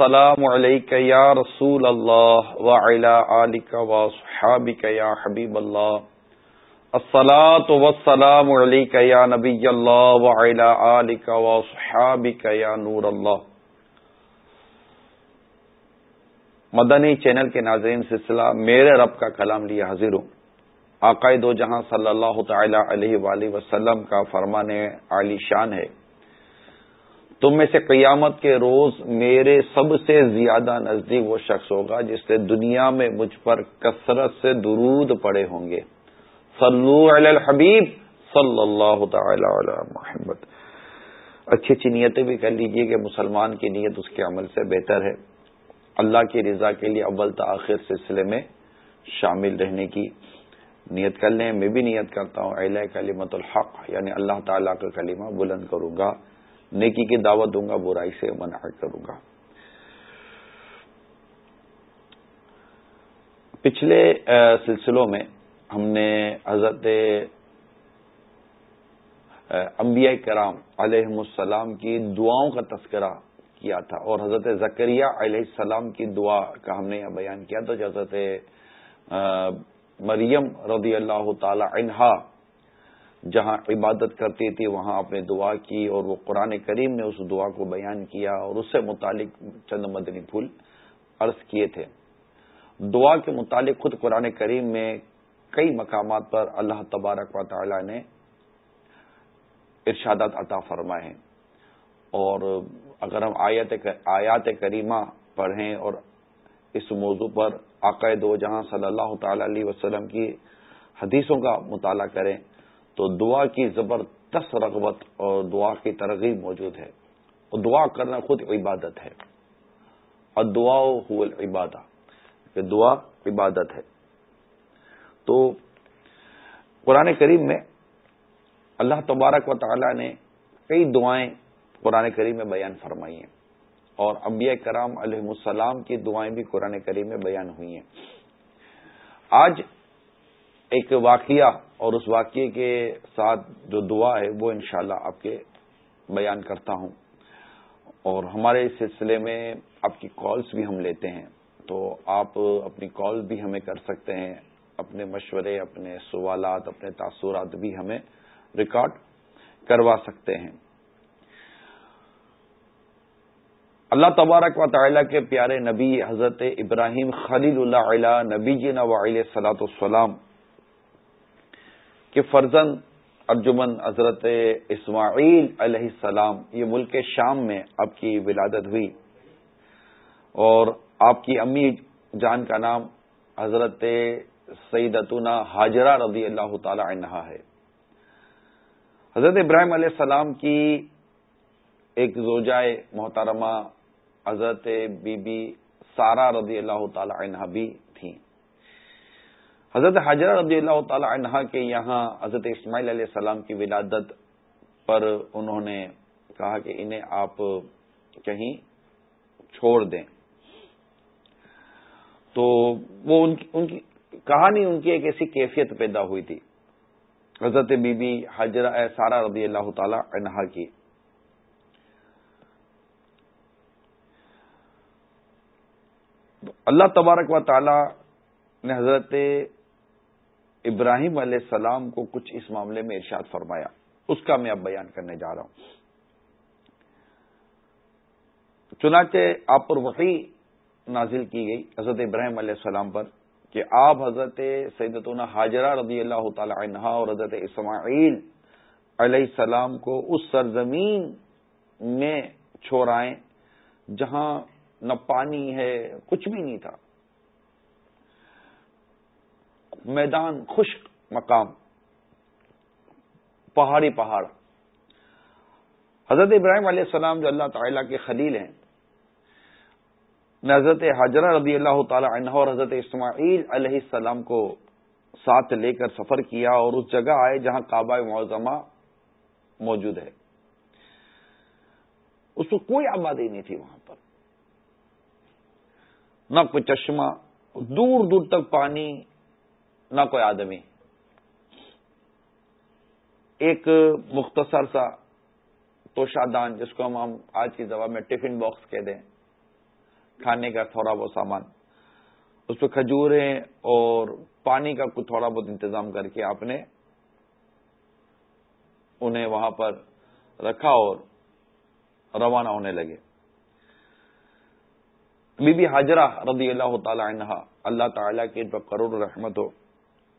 السلام علیک یا رسول اللہ وعلا آلک و صحابک یا حبیب اللہ۔ الصلاة والسلام علیک یا نبی اللہ وعلا آلک و صحابک یا نور اللہ۔ مدنی چینل کے ناظرین سلسلہ میرے رب کا کلام لیا حاضر ہوں۔ عقائد و جہاں صلی اللہ تعالی علیہ وآلہ وسلم کا فرمان عالی شان ہے۔ تم میں سے قیامت کے روز میرے سب سے زیادہ نزدیک وہ شخص ہوگا جس سے دنیا میں مجھ پر کثرت سے درود پڑے ہوں گے۔ صلو علی الحبیب صلی اللہ تعالی علی محمد۔ اچھی اچھی نیتیں بھی کر لیجیے کہ مسلمان کی نیت اس کے عمل سے بہتر ہے۔ اللہ کی رضا کے لیے اول تاخیر سلسلے میں شامل رہنے کی نیت کر لیں۔ میں بھی نیت کرتا ہوں۔ اہل کلیمت الحق یعنی اللہ تعالیٰ کا کلمہ بلند کروں گا۔ نیکی کی دعوت دوں گا، برائی سے منع کروں گا۔ پچھلے سلسلوں میں ہم نے حضرت انبیاء کرام علیہ السلام کی دعاؤں کا تذکرہ کیا تھا اور حضرت زکریہ علیہ السلام کی دعا کا ہم نے یہ بیان کیا تھا حضرت مریم رضی اللہ تعالی عنہا جہاں عبادت کرتی تھی، وہاں آپ نے دعا کی اور وہ قرآن کریم نے اس دعا کو بیان کیا اور اس سے متعلق چند مدنی پھول عرض کیے تھے۔ دعا کے متعلق خود قرآن کریم میں کئی مقامات پر اللہ تبارک و تعالی نے ارشادات عطا فرمائے ہیں۔ اور اگر ہم آیات آیات کریمہ پڑھیں اور اس موضوع پر عقائد و جہاں صلی اللہ تعالی علیہ وسلم کی حدیثوں کا مطالعہ کریں تو دعا کی زبردست رغبت اور دعا کی ترغیب موجود ہے۔ اور دعا کرنا خود عبادت ہے۔ اور دعا عبادہ کہ دعا عبادت ہے۔ تو قرآن کریم میں اللہ تبارک و تعالی نے کئی دعائیں قرآن کریم میں بیان فرمائی ہیں۔ اور انبیاء کرام علیہ السلام کی دعائیں بھی قرآن کریم میں بیان ہوئی ہیں۔ آج ایک واقعہ اور اس واقعے کے ساتھ جو دعا ہے وہ انشاءاللہ اللہ آپ کے بیان کرتا ہوں۔ اور ہمارے اس سلسلے میں آپ کی کالز بھی ہم لیتے ہیں۔ تو آپ اپنی کال بھی ہمیں کر سکتے ہیں۔ اپنے مشورے، اپنے سوالات، اپنے تاثرات بھی ہمیں ریکارڈ کروا سکتے ہیں۔ اللہ تبارک و تعالیٰ کے پیارے نبی حضرت ابراہیم خلیل اللہ علیہ نبی جی نویل صلاۃ السلام کے فرزن ارجمن حضرت اسماعیل علیہ السلام یہ ملک شام میں آپ کی ولادت ہوئی اور آپ کی امی جان کا نام حضرت سیدتنا حاجرہ رضی اللہ تعالی عنہا ہے۔ حضرت ابراہیم علیہ السلام کی ایک زوجائے محترمہ حضرت بی بی سارا رضی اللہ تعالی عنہ بھی حضرت حضرت رضی اللہ تعالی عنہ کے یہاں حضرت اسماعیل علیہ السلام کی ولادت پر انہوں نے کہا کہ انہیں آپ کہیں چھوڑ دیں۔ تو وہ ان کی ان کی کہانی ان کی ایک ایسی کیفیت پیدا ہوئی تھی۔ حضرت بی بی حضرت سارا رضی اللہ تعالی عنہا کی۔ اللہ تبارک و تعالی نے حضرت ابراہیم علیہ السلام کو کچھ اس معاملے میں ارشاد فرمایا۔ اس کا میں اب بیان کرنے جا رہا ہوں۔ چنانچہ آپ پر وقی نازل کی گئی حضرت ابراہیم علیہ السلام پر کہ آپ حضرت سیدتنا حاجرہ رضی اللہ تعالی عنہ اور حضرت اسماعیل علیہ السلام کو اس سرزمین میں چھوڑائیں جہاں نہ پانی ہے، کچھ بھی نہیں تھا۔ میدان خشک مقام، پہاڑی پہاڑ۔ حضرت ابراہیم علیہ السلام جو اللہ تعالیٰ کے خلیل ہیں حضرت حضرہ رضی اللہ تعالی عنہ اور حضرت اسماعیل علیہ السلام کو ساتھ لے کر سفر کیا اور اس جگہ آئے جہاں کعبہ معظمہ موجود ہے۔ اس کو کوئی آبادی نہیں تھی وہاں پر۔ نہ کوئی چشمہ، دور دور تک پانی نہ کوئی آدمی۔ ایک مختصر سا توشادان جس کو ہم آج کی زبان میں ٹفن باکس کہہ دیں۔ کھانے کا تھوڑا بہت سامان۔ اس پہ کھجوریں اور پانی کا کچھ تھوڑا بہت انتظام کر کے آپ نے انہیں وہاں پر رکھا اور روانہ ہونے لگے۔ بی بی حاجرہ رضی اللہ تعالی عنہ اللہ تعالیٰ کی ان پر کروڑ رحمت ہو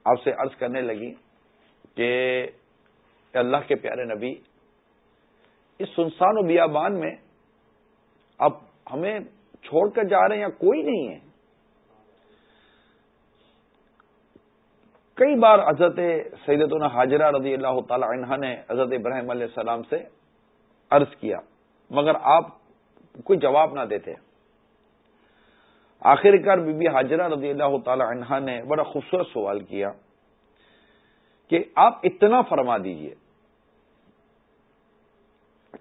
آپ سے عرض کرنے لگی کہ اللہ کے پیارے نبی، اس سنسان و بیابان میں اب ہمیں چھوڑ کر جا رہے ہیں یا کوئی نہیں ہے؟ کئی بار حضرت سیدتنا حاجرہ رضی اللہ تعالی عنہ نے حضرت ابراہیم علیہ السلام سے عرض کیا، مگر آپ کوئی جواب نہ دیتے۔ آخر کار بی بی حاجرہ رضی اللہ تعالی عنہ نے بڑا خوبصورت سوال کیا کہ آپ اتنا فرما دیجیے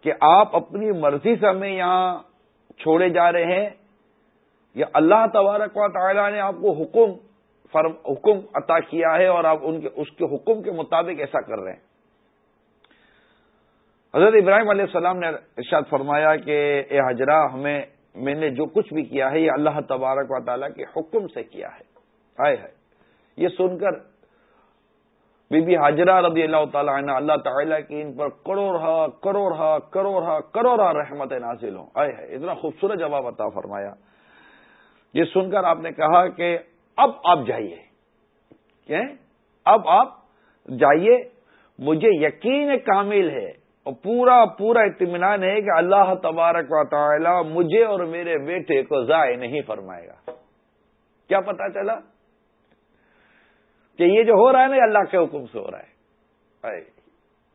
کہ آپ اپنی مرضی سے ہمیں یہاں چھوڑے جا رہے ہیں یا اللہ تبارک و تعالی نے آپ کو حکم حکم عطا کیا ہے اور آپ ان کے اس کے حکم کے مطابق ایسا کر رہے ہیں؟ حضرت ابراہیم علیہ السلام نے ارشاد فرمایا کہ اے حجرہ ہمیں میں نے جو کچھ بھی کیا ہے، یہ اللہ تبارک و تعالیٰ کے حکم سے کیا ہے۔ آئے ہے۔ یہ سن کر بی بی حاجرہ رضی اللہ تعالیٰ عنہ، اللہ تعالیٰ کی ان پر کروڑا کروڑا کروڑا کروڑا رحمت نازل ہوں۔ آئے ہے۔ اتنا خوبصورت جواب عطا فرمایا۔ یہ سن کر آپ نے کہا کہ اب آپ جائیے۔ اب آپ جائیے۔ مجھے یقین کامل ہے پورا پورا اطمینان ہے کہ اللہ تبارک و تعالی مجھے اور میرے بیٹے کو ضائع نہیں فرمائے گا۔ کیا پتا چلا؟ کہ یہ جو ہو رہا ہے نا اللہ کے حکم سے ہو رہا ہے۔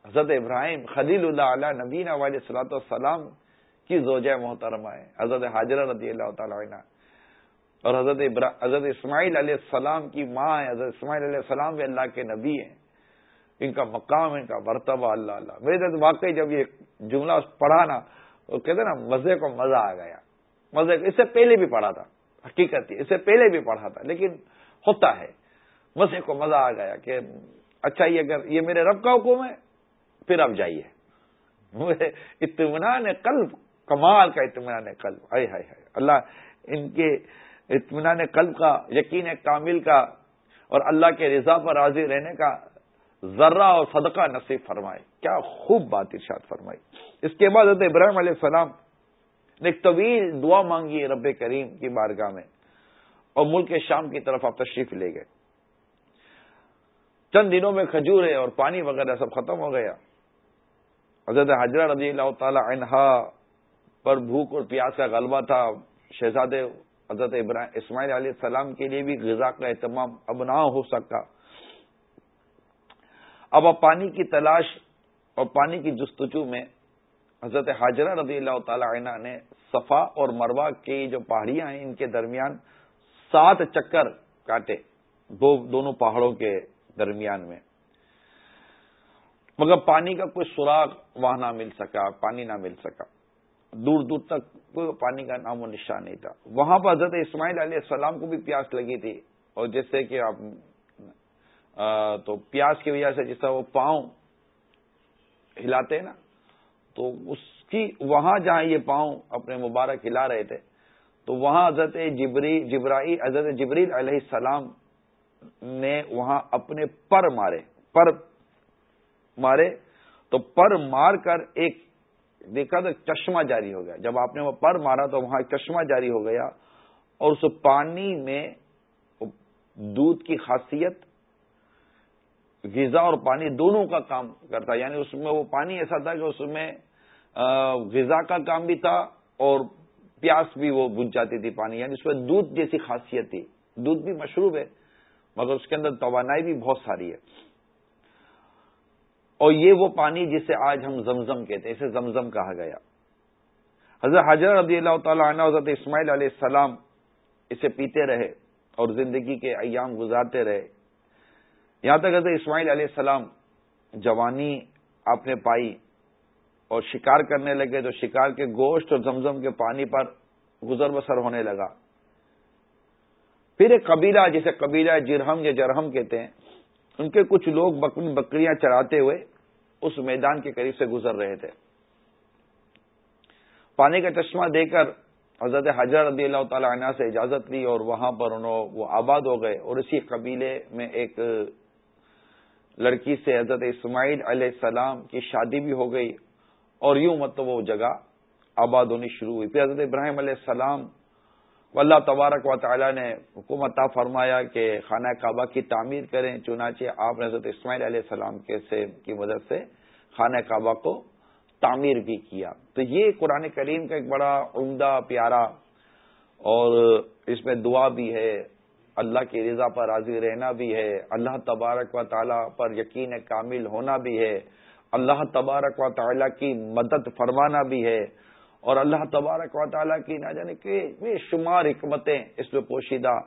حضرت ابراہیم، خلیل اللہ علیہ نبین علیہ صلاحت والسلام کی زوجہ محترمہ ہے حضرت حاضرہ رضی اللہ تعالی عنہ اور حضرت حضرت اسماعیل علیہ السلام کی ماں ہے حضرت اسماعیل علیہ السلام بھی اللہ کے نبی ہیں۔ ان کا مقام، ان کا مرتبہ، اللہ اللہ۔ میرے تو واقعی جب یہ جملہ پڑھا نا، وہ کہتے نا، مزے کو مزہ آ گیا۔ مزے اس سے پہلے بھی پڑھا تھا، حقیقت اس سے پہلے بھی پڑھا تھا، لیکن ہوتا ہے۔ مزے کو مزہ آ گیا کہ اچھا یہ اگر یہ میرے رب کا حکم ہے، پھر اب جائیے۔ اطمینان قلب، کمال کا اطمینان قلب۔ آئے ہائے۔ اللہ ان کے اطمینان قلب کا، یقین کامل کا اور اللہ کے رضا پر راضی رہنے کا ذرہ اور صدقہ نصیب فرمائے۔ کیا خوب بات ارشاد فرمائی۔ اس کے بعد حضرت ابراہیم علیہ السلام نے ایک طویل دعا مانگی رب کریم کی بارگاہ میں اور ملک شام کی طرف آپ تشریف لے گئے۔ چند دنوں میں کھجورے اور پانی وغیرہ سب ختم ہو گیا۔ حضرت حضرت رضی اللہ تعالی عنہا پر بھوک اور پیاس کا غلبہ تھا۔ شہزادے حضرت ابراہیم اسماعیل علیہ السلام کے لیے بھی غذا کا اہتمام اب نہ ہو سکا۔ اب اب پانی کی تلاش اور پانی کی جستجو میں حضرت حاجرہ رضی اللہ تعالی عنہ نے صفا اور مروا کی جو پہاڑیاں ہیں، ان کے درمیان سات چکر کاٹے، دو دونوں پہاڑوں کے درمیان میں۔ مگر پانی کا کوئی سراغ وہاں نہ مل سکا، پانی نہ مل سکا۔ دور دور تک کوئی پانی کا نام و نشان نہیں تھا۔ وہاں پر حضرت اسماعیل علیہ السلام کو بھی پیاس لگی تھی اور جیسے کہ آپ تو پیاس کی وجہ سے جس طرح وہ پاؤں ہلاتے نا، تو اس کی وہاں جہاں یہ پاؤں اپنے مبارک ہلا رہے تھے، تو وہاں حضرت جبری جبرائی حضرت جبریل علیہ السلام نے وہاں اپنے پر مارے پر مارے، تو پر مار کر ایک دیکھا تو چشمہ جاری ہو گیا۔ جب آپ نے وہ پر مارا تو وہاں ایک چشمہ جاری ہو گیا اور اس پانی میں دودھ کی خاصیت غذا اور پانی دونوں کا کام کرتا یعنی اس میں وہ پانی ایسا تھا کہ اس میں غذا کا کام بھی تھا اور پیاس بھی وہ بجھ جاتی تھی پانی یعنی اس میں دودھ جیسی خاصیت تھی۔ دودھ بھی مشروب ہے، مگر اس کے اندر توانائی بھی بہت ساری ہے۔ اور یہ وہ پانی جسے آج ہم زمزم کہتے ہیں، اسے زمزم کہا گیا۔ حضرت حضرت رضی اللہ تعالیٰ عنہ، حضرت اسماعیل علیہ السلام اسے پیتے رہے اور زندگی کے ایام گزارتے رہے۔ یہاں تک حضرت اسماعیل علیہ السلام جوانی آپ نے پائی اور شکار کرنے لگے تو شکار کے گوشت اور زمزم کے پانی پر گزر بسر ہونے لگا۔ پھر ایک قبیلہ جسے قبیلہ جرہم یا جرہم کہتے ہیں، ان کے کچھ لوگ بکری بکریاں چراتے ہوئے اس میدان کے قریب سے گزر رہے تھے۔ پانی کا چشمہ دے کر حضرت حضرت رضی اللہ تعالی عنہ سے اجازت لی اور وہاں پر انہوں وہ آباد ہو گئے اور اسی قبیلے میں ایک لڑکی سے حضرت اسماعیل علیہ السلام کی شادی بھی ہو گئی اور یوں مطلب وہ جگہ آباد ہونی شروع ہوئی۔ پھر حضرت ابراہیم علیہ السلام اللہ تبارک و تعالی نے حکومت فرمایا کہ خانہ کعبہ کی تعمیر کریں، چنانچہ آپ نے حضرت اسماعیل علیہ السلام کے سے کی مدد سے خانہ کعبہ کو تعمیر بھی کیا۔ تو یہ قرآن کریم کا ایک بڑا عمدہ پیارا اور اس میں دعا بھی ہے۔ اللہ کی رضا پر راضی رہنا بھی ہے، اللہ تبارک و تعالیٰ پر یقین کامل ہونا بھی ہے، اللہ تبارک و تعالیٰ کی مدد فرمانا بھی ہے۔ اور اللہ تبارک و تعالیٰ کی نہ جانے کہ بے شمار حکمتیں اس میں پوشیدہ۔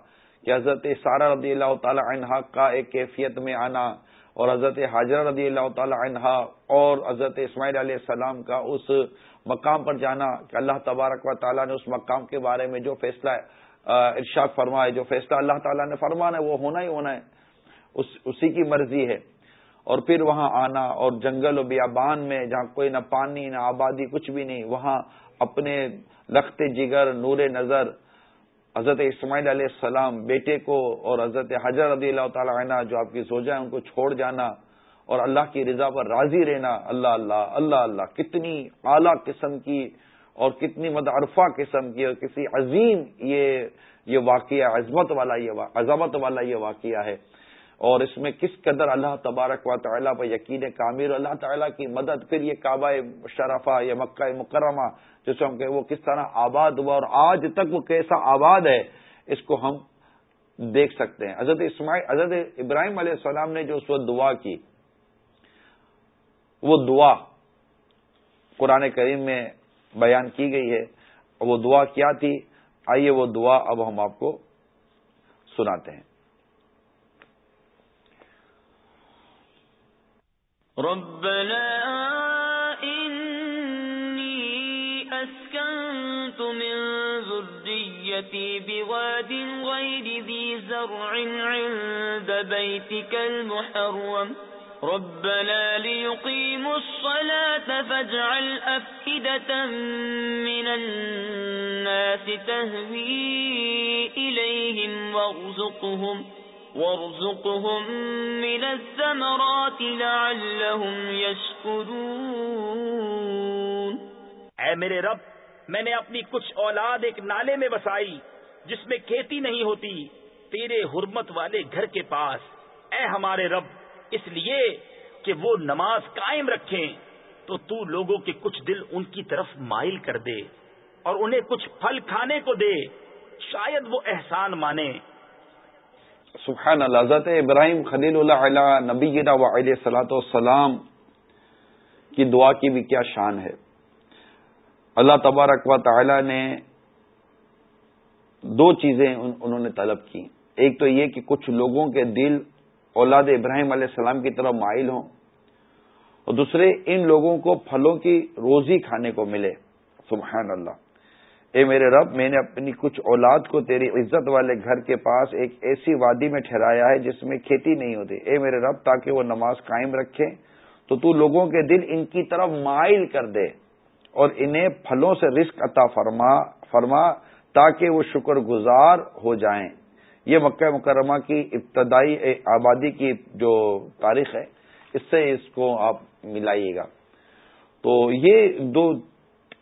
کہ حضرت سارا رضی اللہ تعالی عنہا کا ایک کیفیت میں آنا اور حضرت حاضر رضی اللہ تعالی عنہا اور حضرت اسماعیل علیہ السلام کا اس مقام پر جانا کہ اللہ تبارک و تعالیٰ نے اس مقام کے بارے میں جو فیصلہ ارشاد فرمائے، جو فیصلہ اللہ تعالیٰ نے فرمانا ہے، وہ ہونا ہی ہونا ہے۔ اسی کی مرضی ہے۔ اور پھر وہاں آنا اور جنگل و بیابان میں جہاں کوئی نہ پانی، نہ آبادی، کچھ بھی نہیں، وہاں اپنے لخت جگر، نور نظر، حضرت اسماعیل علیہ السلام بیٹے کو اور حضرت حضرت رضی اللہ تعالی عنہ جو آپ کی سوجا ہے ان کو چھوڑ جانا اور اللہ کی رضا پر راضی رہنا۔ اللہ اللہ اللہ اللہ، کتنی اعلی قسم کی اور کتنی مدعرفہ قسم کی اور کسی عظیم یہ یہ واقعہ، عظمت والا یہ عظمت والا یہ واقعہ ہے۔ اور اس میں کس قدر اللہ تبارک و تعالیٰ پر یقین کامر اللہ تعالیٰ کی مدد پھر یہ کعبہ شرفہ یا مکہ مکرمہ جسے ہم کہ وہ کس طرح آباد ہوا اور آج تک وہ کیسا آباد ہے، اس کو ہم دیکھ سکتے ہیں۔ حضرت اسماعیل، حضرت ابراہیم علیہ السلام نے جو اس وقت دعا کی، وہ دعا قرآن کریم میں بیان کی گئی ہے، وہ دعا کیا تھی؟ آئیے وہ دعا اب ہم آپ کو سناتے ہیں۔ ربنا إني أسكنت من ذريتي بواد غير ذي زرع عند بيتك المحرم. ربنا ليقيموا الصلاة فاجعل أفئدة من الناس تهوي إليهم وارزقهم وارزقهم من الثمرات لعلهم يشكرون. اے میرے رب، میں نے اپنی کچھ اولاد ایک نالے میں بسائی، جس میں کھیتی نہیں ہوتی، تیرے حرمت والے گھر کے پاس۔ اے ہمارے رب اس لیے کہ وہ نماز قائم رکھیں تو تو لوگوں کے کچھ دل ان کی طرف مائل کر دے اور انہیں کچھ پھل کھانے کو دے۔ شاید وہ احسان مانے۔ سبحان اللہ، حضرت ابراہیم خلیل اللہ علیہ نبی گینا و علیہ سلاۃ والسلام کی دعا کی بھی کیا شان ہے۔ اللہ تبارک و تعالی نے دو چیزیں انہوں نے طلب کی۔ ایک تو یہ کہ کچھ لوگوں کے دل اولاد ابراہیم علیہ السلام کی طرف مائل ہوں۔ اور دوسرے، ان لوگوں کو پھلوں کی روزی کھانے کو ملے۔ سبحان اللہ۔ اے میرے رب، میں نے اپنی کچھ اولاد کو تیری عزت والے گھر کے پاس ایک ایسی وادی میں ٹھہرایا ہے جس میں کھیتی نہیں ہوتی۔ اے میرے رب، تاکہ وہ نماز قائم رکھے، تو تو لوگوں کے دل ان کی طرف مائل کر دے اور انہیں پھلوں سے رزق عطا فرما فرما، تاکہ وہ شکر گزار ہو جائیں۔ یہ مکہ مکرمہ کی ابتدائی آبادی کی جو تاریخ ہے، اس سے اس کو آپ ملائیے گا۔ تو یہ دو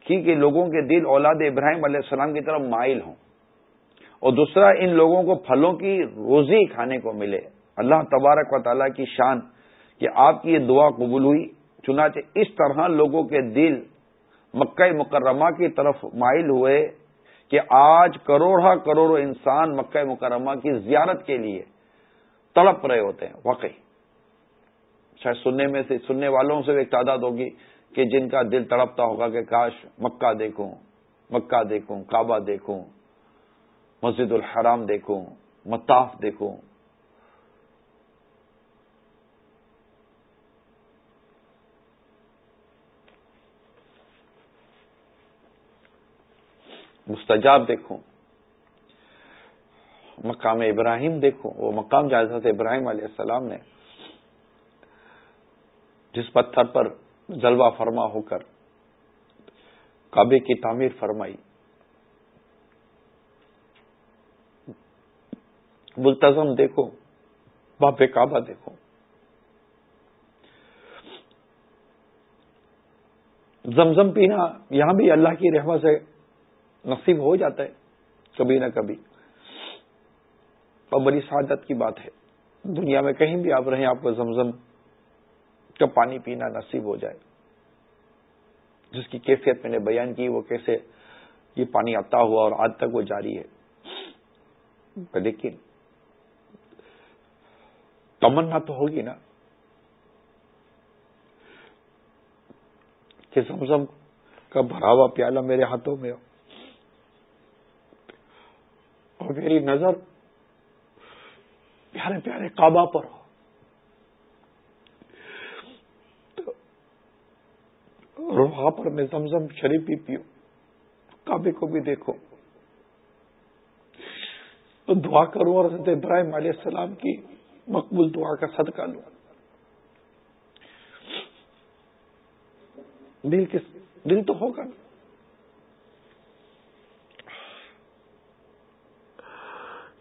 کہ لوگوں کے دل اولاد ابراہیم علیہ السلام کی طرف مائل ہوں۔ اور دوسرا، ان لوگوں کو پھلوں کی روزی کھانے کو ملے۔ اللہ تبارک و تعالیٰ کی شان کہ آپ کی یہ دعا قبول ہوئی۔ چنانچہ اس طرح لوگوں کے دل مکہ مکرمہ کی طرف مائل ہوئے۔ کہ آج کروڑا کروڑوں انسان مکہ مکرمہ کی زیارت کے لیے تڑپ رہے ہوتے ہیں، واقعی۔ شاید سننے میں سے، سننے والوں سے ایک تعداد ہوگی کہ جن کا دل تڑپتا ہوگا کہ کاش مکہ دیکھوں مکہ دیکھوں، کعبہ دیکھوں، مسجد الحرام دیکھوں متاف دیکھوں۔ مستجاب دیکھو. مقام ابراہیم دیکھو. وہ مقام حضرت ابراہیم علیہ السلام نے جس پتھر پر جلوہ فرما ہو کر کعبے کی تعمیر فرمائی. ملتظم دیکھو. باب کعبہ دیکھو. زمزم پینا یہاں بھی اللہ کی رحمت سے نصیب ہو جاتا ہے، کبھی نہ کبھی۔ اور بڑی سعادت کی بات ہے، دنیا میں کہیں بھی آپ رہیں، آپ کو زمزم کا پانی پینا نصیب ہو جائے۔ جس کی کیفیت میں نے بیان کی، وہ کیسے یہ پانی آتا ہوا اور آج تک وہ جاری ہے۔ لیکن تمنا تو ہوگی نا کہ زمزم کا بھرا ہوا پیالہ میرے ہاتھوں میں ہو۔ اور میری نظر پیارے پیارے کعبہ پر ہو۔ اور وہاں پر میں زمزم شریف بھی پیوں، کعبے کو بھی دیکھو تو دعا کروں اور حضرت ابراہیم علیہ السلام کی مقبول دعا کا صدقہ لوں۔ دل کس دل تو ہوگا نا۔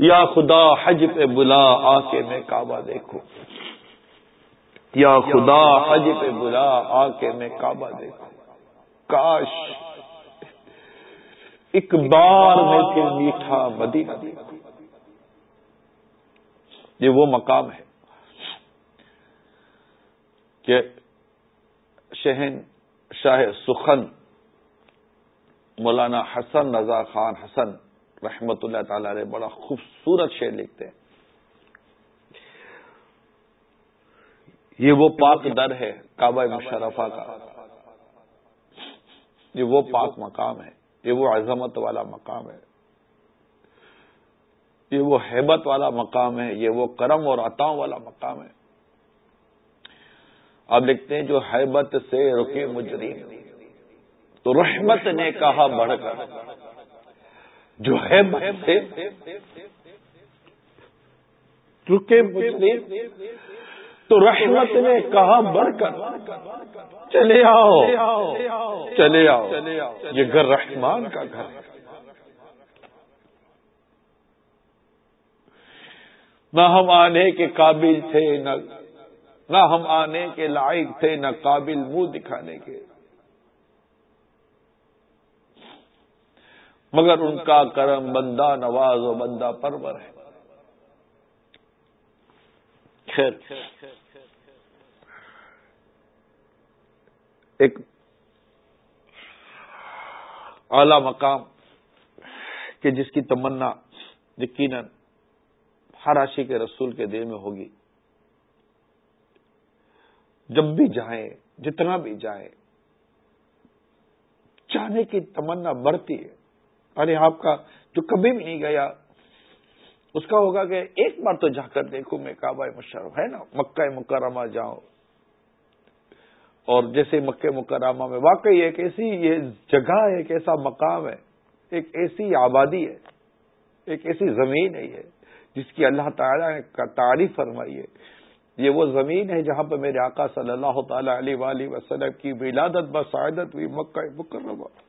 یا خدا حج پہ بلا آ کے میں کعبہ دیکھوں یا خدا حج پہ بلا آ کے میں کعبہ دیکھوں کاش ایک بار میں پھر میٹھا مدینہ دیکھوں یہ وہ مقام ہے کہ شہن شاہ سخن مولانا حسن رضا خان حسن رحمت اللہ تعالی نے بڑا خوبصورت شعر لکھتے ہیں۔ یہ وہ پاک در ہے کعبہ مشرفہ کا۔ یہ وہ پاک مقام ہے۔ یہ وہ عظمت والا مقام ہے۔ یہ وہ حیبت والا مقام ہے۔ یہ وہ کرم اور عطاؤں والا مقام ہے۔ آپ لکھتے ہیں جو حیبت سے رکے مجرم۔ تو رحمت نے کہا بڑھ کر۔ جو حیبت سے۔ رکے تو رحمت نے کہا بڑھ کر چلے آؤ چلے آؤ، یہ گھر رحمان کا گھر۔ ہے نہ ہم آنے کے قابل تھے نہ ہم آنے کے لائق تھے، نہ قابل منہ دکھانے کے۔ مگر ان کا کرم بندہ نواز و بندہ پرور ہے۔ خیر۔ ایک اعلی مقام کہ جس کی تمنا یقیناً ہر راشی کے رسول کے دل میں ہوگی۔ جب بھی جائیں، جتنا بھی جائیں چاہنے کی تمنا بڑھتی ہے۔ ارے آپ کا جو کبھی بھی نہیں گیا، اس کا ہوگا کہ ایک بار تو جا کر دیکھوں میں کعبہ مشرف، ہے نا؟ مکہ مکرمہ جاؤ۔ اور جیسے مکہ مکرمہ میں واقعی ایک ایسی یہ جگہ ہے، ایک ایسا مقام ہے، ایک ایسی آبادی ہے، ایک ایسی زمین ہے یہ، جس کی اللہ تعالیٰ نے تعریف فرمائی ہے۔ یہ وہ زمین ہے جہاں پہ میرے آقا صلی اللہ تعالی علیہ وآلہ وسلم کی ولادت بسعادت ہوئی مکہ مکرمہ۔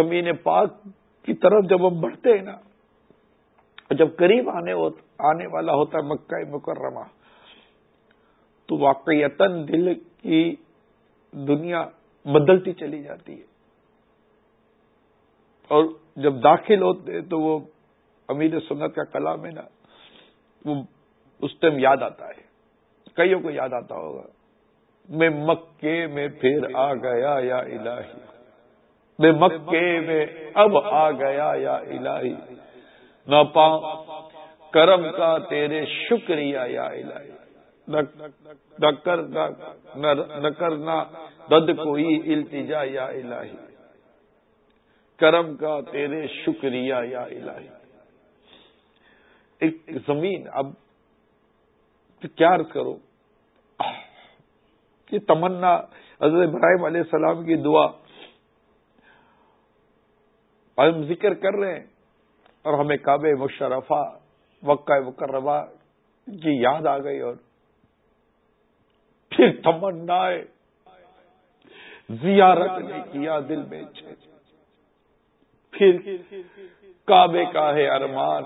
اس زمین پاک کی طرف جب ہم بڑھتے ہیں نا، جب قریب آنے آنے والا ہوتا ہے مکہ مکرمہ، تو واقعیتاً دل کی دنیا بدلتی چلی جاتی ہے۔ اور جب داخل ہوتے تو وہ امیر سنت کا کلام ہے نا، وہ اس ٹائم یاد آتا ہے۔ کئیوں کو یاد آتا ہوگا؟ میں مکے میں پھر آ گیا یا الہی۔ میں مکے میں اب آ گیا یا الہی۔ نہ پاؤں کرم کا تیرے شکریہ یا الہی۔ نہ کرنا دد کوئی التجا یا الہی۔ کرم کا تیرے شکریہ یا الہی۔ ایک زمین اب کیا کرو۔ یہ تمنا حضرت ابراہیم علیہ السلام کی دعا ہم ذکر کر رہے ہیں۔ اور ہمیں کعبے مشرفہ وقع مقربہ کی یاد آ گئی اور پھر تمنا زیارت نے کیا دل میں پھر کعبے کا ہے ارمان۔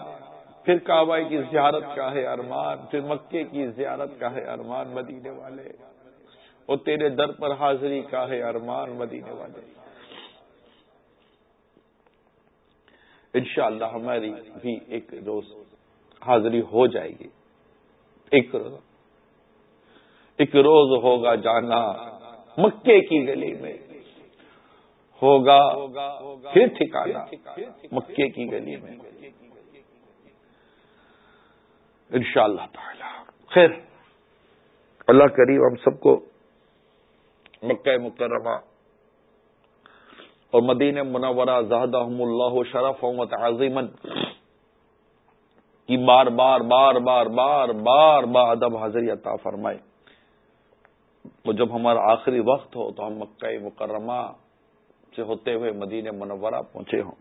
پھر کعبہ کی زیارت کا ہے ارمان۔ پھر مکے کی زیارت کا ہے ارمان، مدینے والے۔ اور تیرے در پر حاضری کا ہے ارمان، مدینے والے۔ انشاءاللہ ہماری بھی ایک روز حاضری ہو جائے گی۔ ایک روز۔ ایک روز ہوگا جانا مکے کی گلی میں۔ ہوگا پھر ٹھکانا مکے کی گلی میں۔ ان شاء اللہ تعالی۔ خیر۔ اللہ کریم ہم سب کو مکہ مکرمہ اور مدین منورہ زہدہ اللہ شرف عظیمن کی بار بار بار بار بار بار بار ادب حاضری عطا فرمائے۔ تو جب ہمارا آخری وقت ہو تو ہم مکہ مکرمہ سے ہوتے ہوئے مدین منورہ پہنچے ہوں۔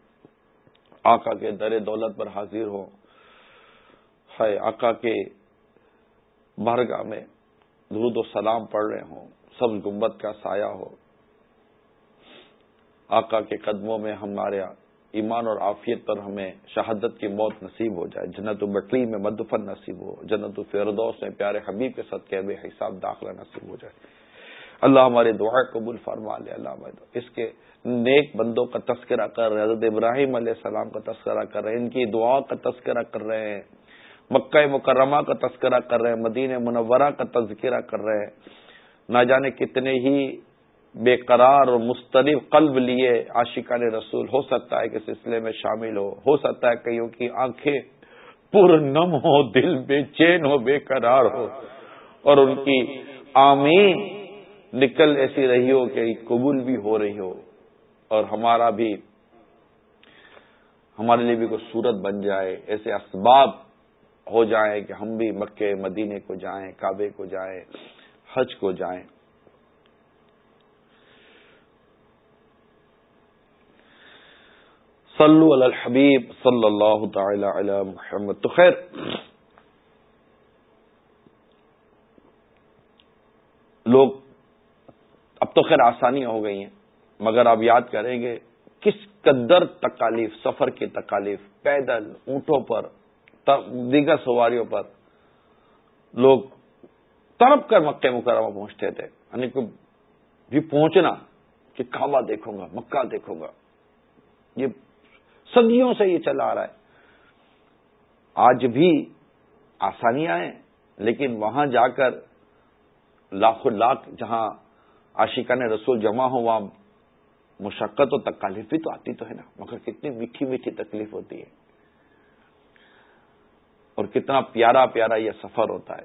آقا کے در دولت پر حاضر ہوں۔ ہے آقا کے بارگاہ میں درود و سلام پڑھ رہے ہوں۔ سب گمبت کا سایہ ہو۔ آقا کے قدموں میں ہمارے ایمان اور عافیت پر ہمیں شہادت کی موت نصیب ہو جائے، جنت البٹری میں مدفن نصیب ہو، جنت الفردوس میں پیارے حبیب کے ساتھ بے حساب داخلہ نصیب ہو جائے۔ اللہ ہمارے دعا قبول فرما لے، اللہ اس کے نیک بندوں کا تذکرہ کر رہے حضرت ابراہیم علیہ السلام کا تذکرہ کر رہے ہیں، ان کی دعا کا تذکرہ کر رہے ہیں، مکہ مکرمہ کا تذکرہ کر رہے ہیں مدین منورہ کا تذکرہ کر رہے ہیں۔ نہ جانے کتنے ہی بے قرار اور مسترف قلب لیے عاشقان رسول، ہو سکتا ہے کہ سلسلے میں شامل ہو ہو سکتا ہے کئیوں کی آنکھیں پر نم ہو، دل بے چین ہو، بے قرار ہو۔ اور ان کی آمین نکل ایسی رہی ہو کہ قبول بھی ہو رہی ہو۔ اور ہمارا بھی، ہمارے لیے بھی کوئی صورت بن جائے، ایسے اسباب ہو جائیں کہ ہم بھی مکے مدینے کو جائیں، کعبے کو جائیں، حج کو جائیں۔ صلو علی الحبیب صلی اللہ تعالی علی محمد. تو خیر، لوگ اب تو خیر آسانیاں ہو گئی ہیں، مگر آپ یاد کریں گے کس قدر تکالیف، سفر کی تکالیف، پیدل، اونٹوں پر دیگر سواریوں پر لوگ تڑپ کر مکہ مکرمہ پہنچتے تھے۔ یعنی بھی پہنچنا کہ کعبہ دیکھوں گا، مکہ دیکھوں گا۔ یہ صدیوں سے یہ چلا آ رہا ہے۔ آج بھی آسانیاں ہیں لیکن وہاں جا کر لاکھوں لاکھ جہاں عاشقہ نے رسول جمع ہو وہاں مشقت و تکالیف بھی تو آتی تو ہے نا۔ مگر کتنی میٹھی میٹھی تکلیف ہوتی ہے۔ اور کتنا پیارا پیارا یہ سفر ہوتا ہے۔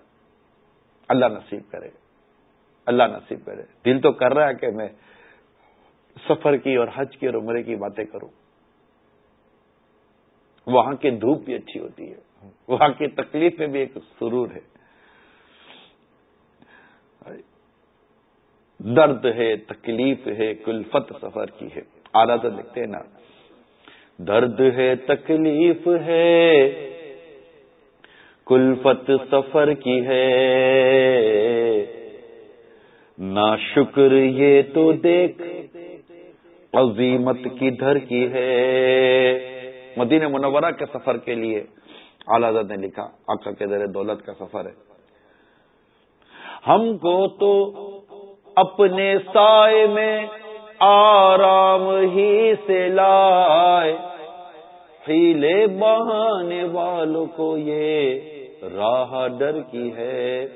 اللہ نصیب کرے۔ اللہ نصیب کرے۔ دل تو کر رہا ہے کہ میں سفر کی اور حج کی اور عمرے کی باتیں کروں۔ وہاں کی دھوپ بھی اچھی ہوتی ہے۔ وہاں کی تکلیف میں بھی ایک سرور ہے۔ درد ہے، تکلیف ہے، کلفت سفر کی ہے۔ آدھا تو لکھتے ہیں نا۔ درد ہے، تکلیف ہے، کلفت سفر کی ہے۔ نا شکر یہ تو دیکھ، عظیمت کی دھر کی ہے۔ مدین منورہ کے سفر کے لیے اعلی نے لکھا، آقا کے در دولت کا سفر ہے۔ ہم کو تو اپنے سائے میں آرام ہی سے لائے۔ ہیلے بہانے والوں کو یہ راہ ڈر کی ہے۔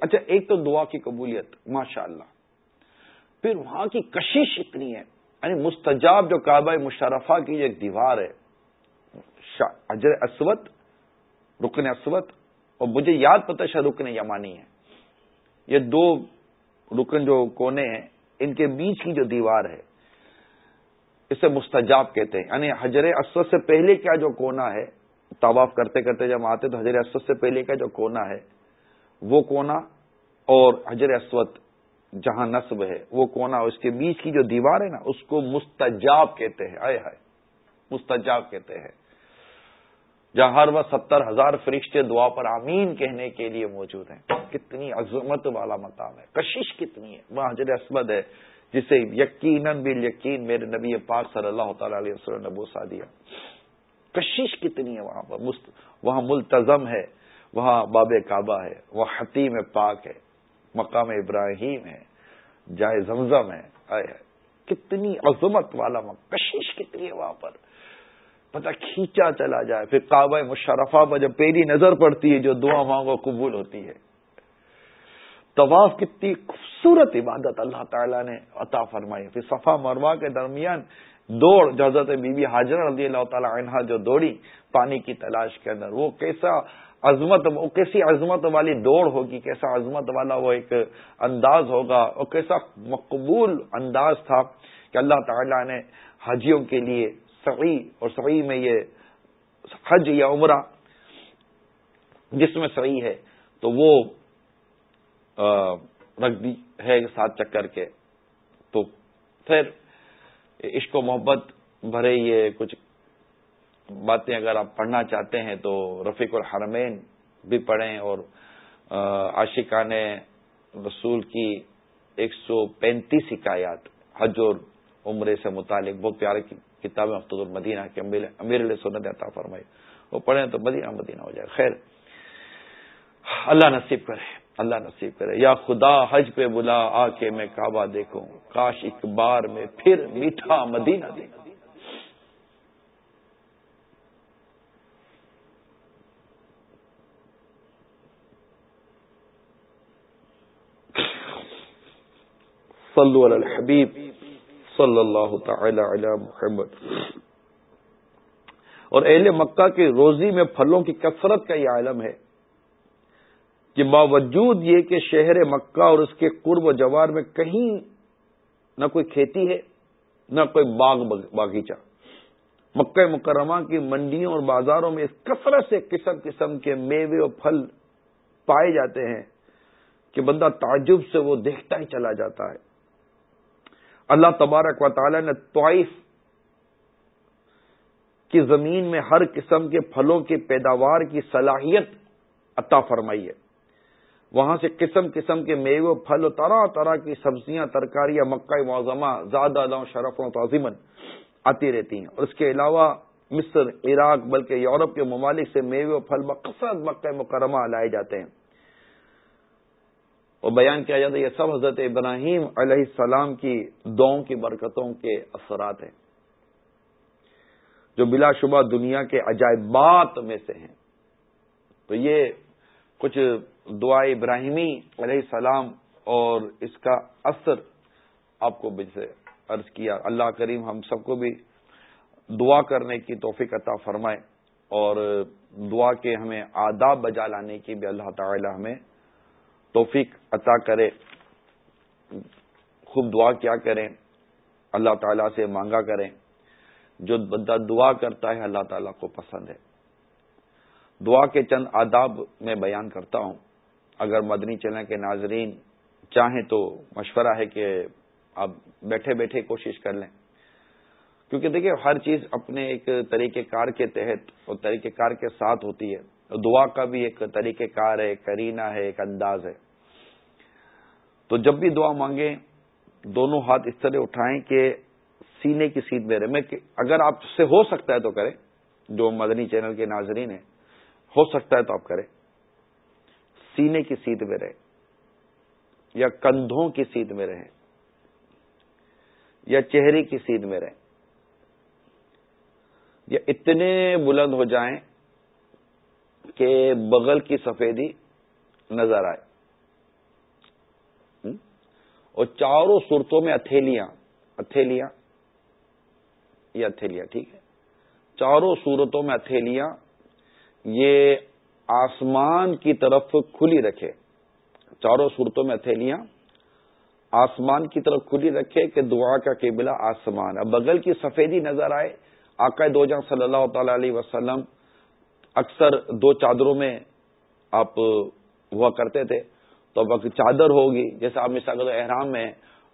اچھا ایک تو دعا کی قبولیت ماشاء اللہ پھر وہاں کی کشش اتنی ہے۔ یعنی مستجاب جو کعبہ مشرفہ کی ایک دیوار ہے اجر اسود، رکن اسود، اور مجھے یاد پتہ شاید رکن یمانی ہے یہ دو رکن جو کونے ہیں، ان کے بیچ کی جو دیوار ہے، اسے مستجاب کہتے ہیں۔ یعنی حجر اسود سے پہلے کیا جو کونا ہے، طواف کرتے کرتے جب آتے تو حجر اسود سے پہلے کا جو کونا ہے، وہ کونا اور حجر اسود جہاں نصب ہے، وہ کونا اس کے بیچ کی جو دیوار ہے نا، اس کو مستجاب کہتے ہیں۔ آئے ہائے، مستجاب کہتے ہیں۔ جہاں ہر وہ ستر ہزار فرشتے دعا پر آمین کہنے کے لیے موجود ہیں۔ کتنی عظمت والا مقام ہے۔ کشش کتنی ہے۔ وہ حجر اسود ہے، جسے یقیناً بال یقین میرے نبی پاک صلی اللہ تعالی علیہ وسلم نے بوسا دیا۔ کشش کتنی ہے وہاں پر۔ وہاں ملتظم ہے، وہاں باب کعبہ ہے، وہاں حتیم پاک ہے، مقام ابراہیم ہے، جائے زمزم ہے۔ کتنی عظمت والا کشش کتنی ہے وہاں پر۔ پتہ کھینچا چلا جائے۔ پھر کعبہ مشرفہ پر جب پہلی نظر پڑتی ہے جو دعا مانگو قبول ہوتی ہے۔ طواف کتنی خوبصورت عبادت اللہ تعالیٰ نے عطا فرمائی۔ پھر صفا مروا کے درمیان دوڑ حضرت بی بی حاضر رضی اللہ تعالی عنہ جو دوڑی پانی کی تلاش کے اندر، وہ کیسا عظمت، وہ کیسی عظمت والی دوڑ ہوگی، کیسا عظمت والا وہ ایک انداز ہوگا، اور کیسا مقبول انداز تھا کہ اللہ تعالیٰ نے حجیوں کے لیے سعی اور سعی میں یہ حج یا عمرہ جس میں سعی ہے، تو وہ رکھ دی ہے سات چکر کے۔ تو پھر عشق و محبت بھرے یہ کچھ باتیں اگر آپ پڑھنا چاہتے ہیں تو رفیق الحرمین بھی پڑھیں اور عاشقان رسول کی ایک سو پینتیس حکایات حج اور عمرے سے متعلق، بہت پیارے کتابیں مفتد المدینہ کے امیر علیہ سنت عطا فرمائی۔ وہ پڑھیں تو مدینہ مدینہ ہو جائے۔ خیر، اللہ نصیب کرے، اللہ نصیب کرے۔ یا خدا، حج پہ بلا آ کے میں کعبہ دیکھوں۔ کاش ایک بار میں پھر میٹھا مدینہ دیکھوں۔ صلو علی الحبیب۔ صلی اللہ تعالی علی محمد۔ اور اہل مکہ کی روزی میں پھلوں کی کثرت کا یہ عالم ہے کہ باوجود یہ کہ شہر مکہ اور اس کے قرب و جوار میں کہیں نہ کوئی کھیتی ہے، نہ کوئی باغ، باغیچہ۔ مکہ مکرمہ کی منڈیوں اور بازاروں میں اس کثرت سے قسم قسم کے میوے اور پھل پائے جاتے ہیں کہ بندہ تعجب سے وہ دیکھتا ہی چلا جاتا ہے۔ اللہ تبارک و تعالی نے طائف کی زمین میں ہر قسم کے پھلوں کی پیداوار کی صلاحیت عطا فرمائی ہے۔ وہاں سے قسم قسم کے میوے، پھل و طرح طرح کی سبزیاں، ترکاریاں، مکہ معظمہ، زیادہ لو شرف و تعظیمن آتی رہتی ہیں۔ اور اس کے علاوہ مصر، عراق، بلکہ یورپ کے ممالک سے میوے و پھل بقصد مکہ مکرمہ لائے جاتے ہیں۔ اور بیان کیا جاتا ہے یہ سب حضرت ابراہیم علیہ السلام کی دعوں کی برکتوں کے اثرات ہیں۔ جو بلا شبہ دنیا کے عجائبات میں سے ہیں۔ تو یہ کچھ دعا ابراہیمی علیہ السلام اور اس کا اثر آپ کو سے عرض کیا۔ اللہ کریم ہم سب کو بھی دعا کرنے کی توفیق عطا فرمائے اور دعا کے ہمیں آداب بجا لانے کی بھی اللہ تعالی ہمیں توفیق عطا کرے۔ خوب دعا کیا کریں۔ اللہ تعالیٰ سے مانگا کریں۔ جو بندہ دعا کرتا ہے، اللہ تعالیٰ کو پسند ہے۔ دعا کے چند آداب میں بیان کرتا ہوں۔ اگر مدنی چینل کے ناظرین چاہیں تو مشورہ ہے کہ آپ بیٹھے بیٹھے کوشش کر لیں۔ کیونکہ دیکھیں ہر چیز اپنے ایک طریقہ کار کے تحت اور طریقہ کار کے ساتھ ہوتی ہے۔ دعا کا بھی ایک طریقہ کار ہے کرینہ ہے، ایک انداز ہے۔ تو جب بھی دعا مانگیں، دونوں ہاتھ اس طرح اٹھائیں کہ سینے کی سیٹ میں رہے میں اگر آپ سے ہو سکتا ہے تو کریں۔ جو مدنی چینل کے ناظرین ہیں، ہو سکتا ہے تو آپ کریں۔ سینے کی سیٹ میں رہے یا کندھوں کی سیٹ میں رہیں یا چہرے کی سیٹ میں رہیں یا اتنے بلند ہو جائیں کہ بغل کی سفیدی نظر آئے۔ اور چاروں صورتوں میں اتھیلیاں اتھیلیاں، یہ اتھیلیاں، ٹھیک ہے؟ چاروں صورتوں میں اتھیلیاں، یہ آسمان کی طرف کھلی رکھے۔ چاروں صورتوں میں اتھیلیاں، آسمان کی طرف کھلی رکھے کہ دعا کا قبلہ آسمان۔ اب بغل کی سفیدی نظر آئے، آقا دو جہاں صلی اللہ تعالی علیہ وسلم اکثر دو چادروں میں آپ ہوا کرتے تھے۔ تو اب چادر ہوگی۔ جیسے آپ مثال احرام میں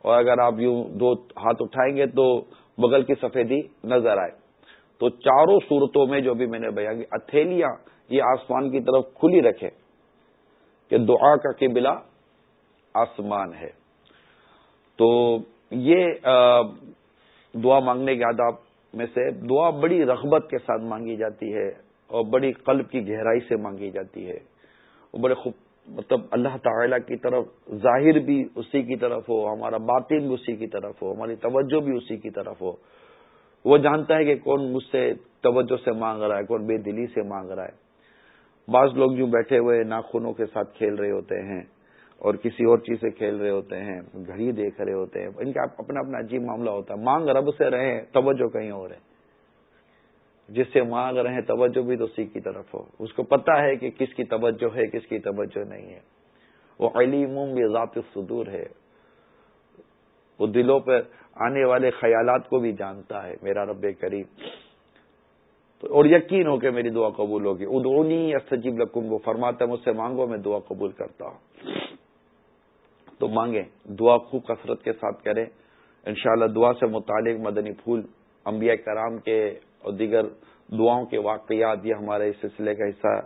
اور اگر آپ یوں دو ہاتھ اٹھائیں گے تو بغل کی سفیدی نظر آئے۔ تو چاروں صورتوں میں جو بھی میں نے بیان کی اتھیلیاں یہ آسمان کی طرف کھلی رکھے کہ دعا کا قبلہ آسمان ہے۔ تو یہ دعا مانگنے کے آداب میں سے دعا بڑی رغبت کے ساتھ مانگی جاتی ہے اور بڑی قلب کی گہرائی سے مانگی جاتی ہے۔ وہ بڑے خوب مطلب اللہ تعالیٰ کی طرف ظاہر بھی اسی کی طرف ہو، ہمارا باطن بھی اسی کی طرف ہو، ہماری توجہ بھی اسی کی طرف ہو۔ وہ جانتا ہے کہ کون مجھ سے توجہ سے مانگ رہا ہے، کون بے دلی سے مانگ رہا ہے۔ بعض لوگ جو بیٹھے ہوئے ناخنوں کے ساتھ کھیل رہے ہوتے ہیں اور کسی اور چیز سے کھیل رہے ہوتے ہیں، گھڑی دیکھ رہے ہوتے ہیں۔ ان کا اپنا اپنا عجیب معاملہ ہوتا ہے۔ مانگ رب سے رہے، توجہ کہیں اور ہے۔ جس سے مانگ رہے ہیں توجہ بھی تو اسی کی طرف ہو۔ اس کو پتا ہے کہ کس کی توجہ ہے، کس کی توجہ نہیں ہے۔ وہ علیم بھی ذات صدور ہے۔ وہ دلوں پہ آنے والے خیالات کو بھی جانتا ہے، میرا رب قریب اور یقین ہو کہ میری دعا قبول ہوگی۔ ادونی یا سجیب لکم، وہ فرماتا ہے، مجھ سے مانگو، میں دعا قبول کرتا ہوں۔ تو مانگیں، دعا خوب کثرت کے ساتھ کریں۔ انشاءاللہ دعا سے متعلق مدنی پھول انبیاء کرام کے اور دیگر دعاؤں کے واقعات یہ ہمارے اس سلسلے کا حصہ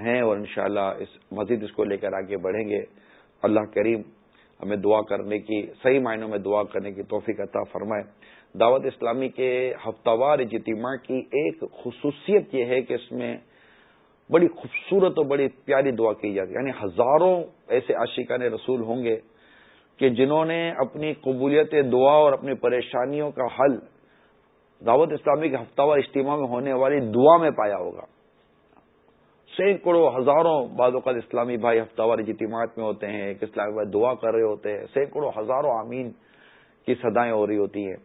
ہیں اور انشاءاللہ اس مزید اس کو لے کر آگے بڑھیں گے۔ اللہ کریم ہمیں دعا کرنے کی، صحیح معنوں میں دعا کرنے کی توفیق عطا فرمائے۔ دعوت اسلامی کے ہفتہ وار اجتماع کی ایک خصوصیت یہ ہے کہ اس میں بڑی خوبصورت اور بڑی پیاری دعا کی جاتی ہے۔ یعنی ہزاروں ایسے عاشقان رسول ہوں گے کہ جنہوں نے اپنی قبولیت دعا اور اپنی پریشانیوں کا حل دعوت اسلامی کے ہفتہ وار اجتماع میں ہونے والی دعا میں پایا ہوگا۔ سینکڑوں، ہزاروں بعض اوقات اسلامی بھائی ہفتہ وار اجتماعات میں ہوتے ہیں، ایک اسلامی بھائی دعا کر رہے ہوتے ہیں۔ سینکڑوں، ہزاروں آمین کی سدائیں ہو رہی ہوتی ہیں۔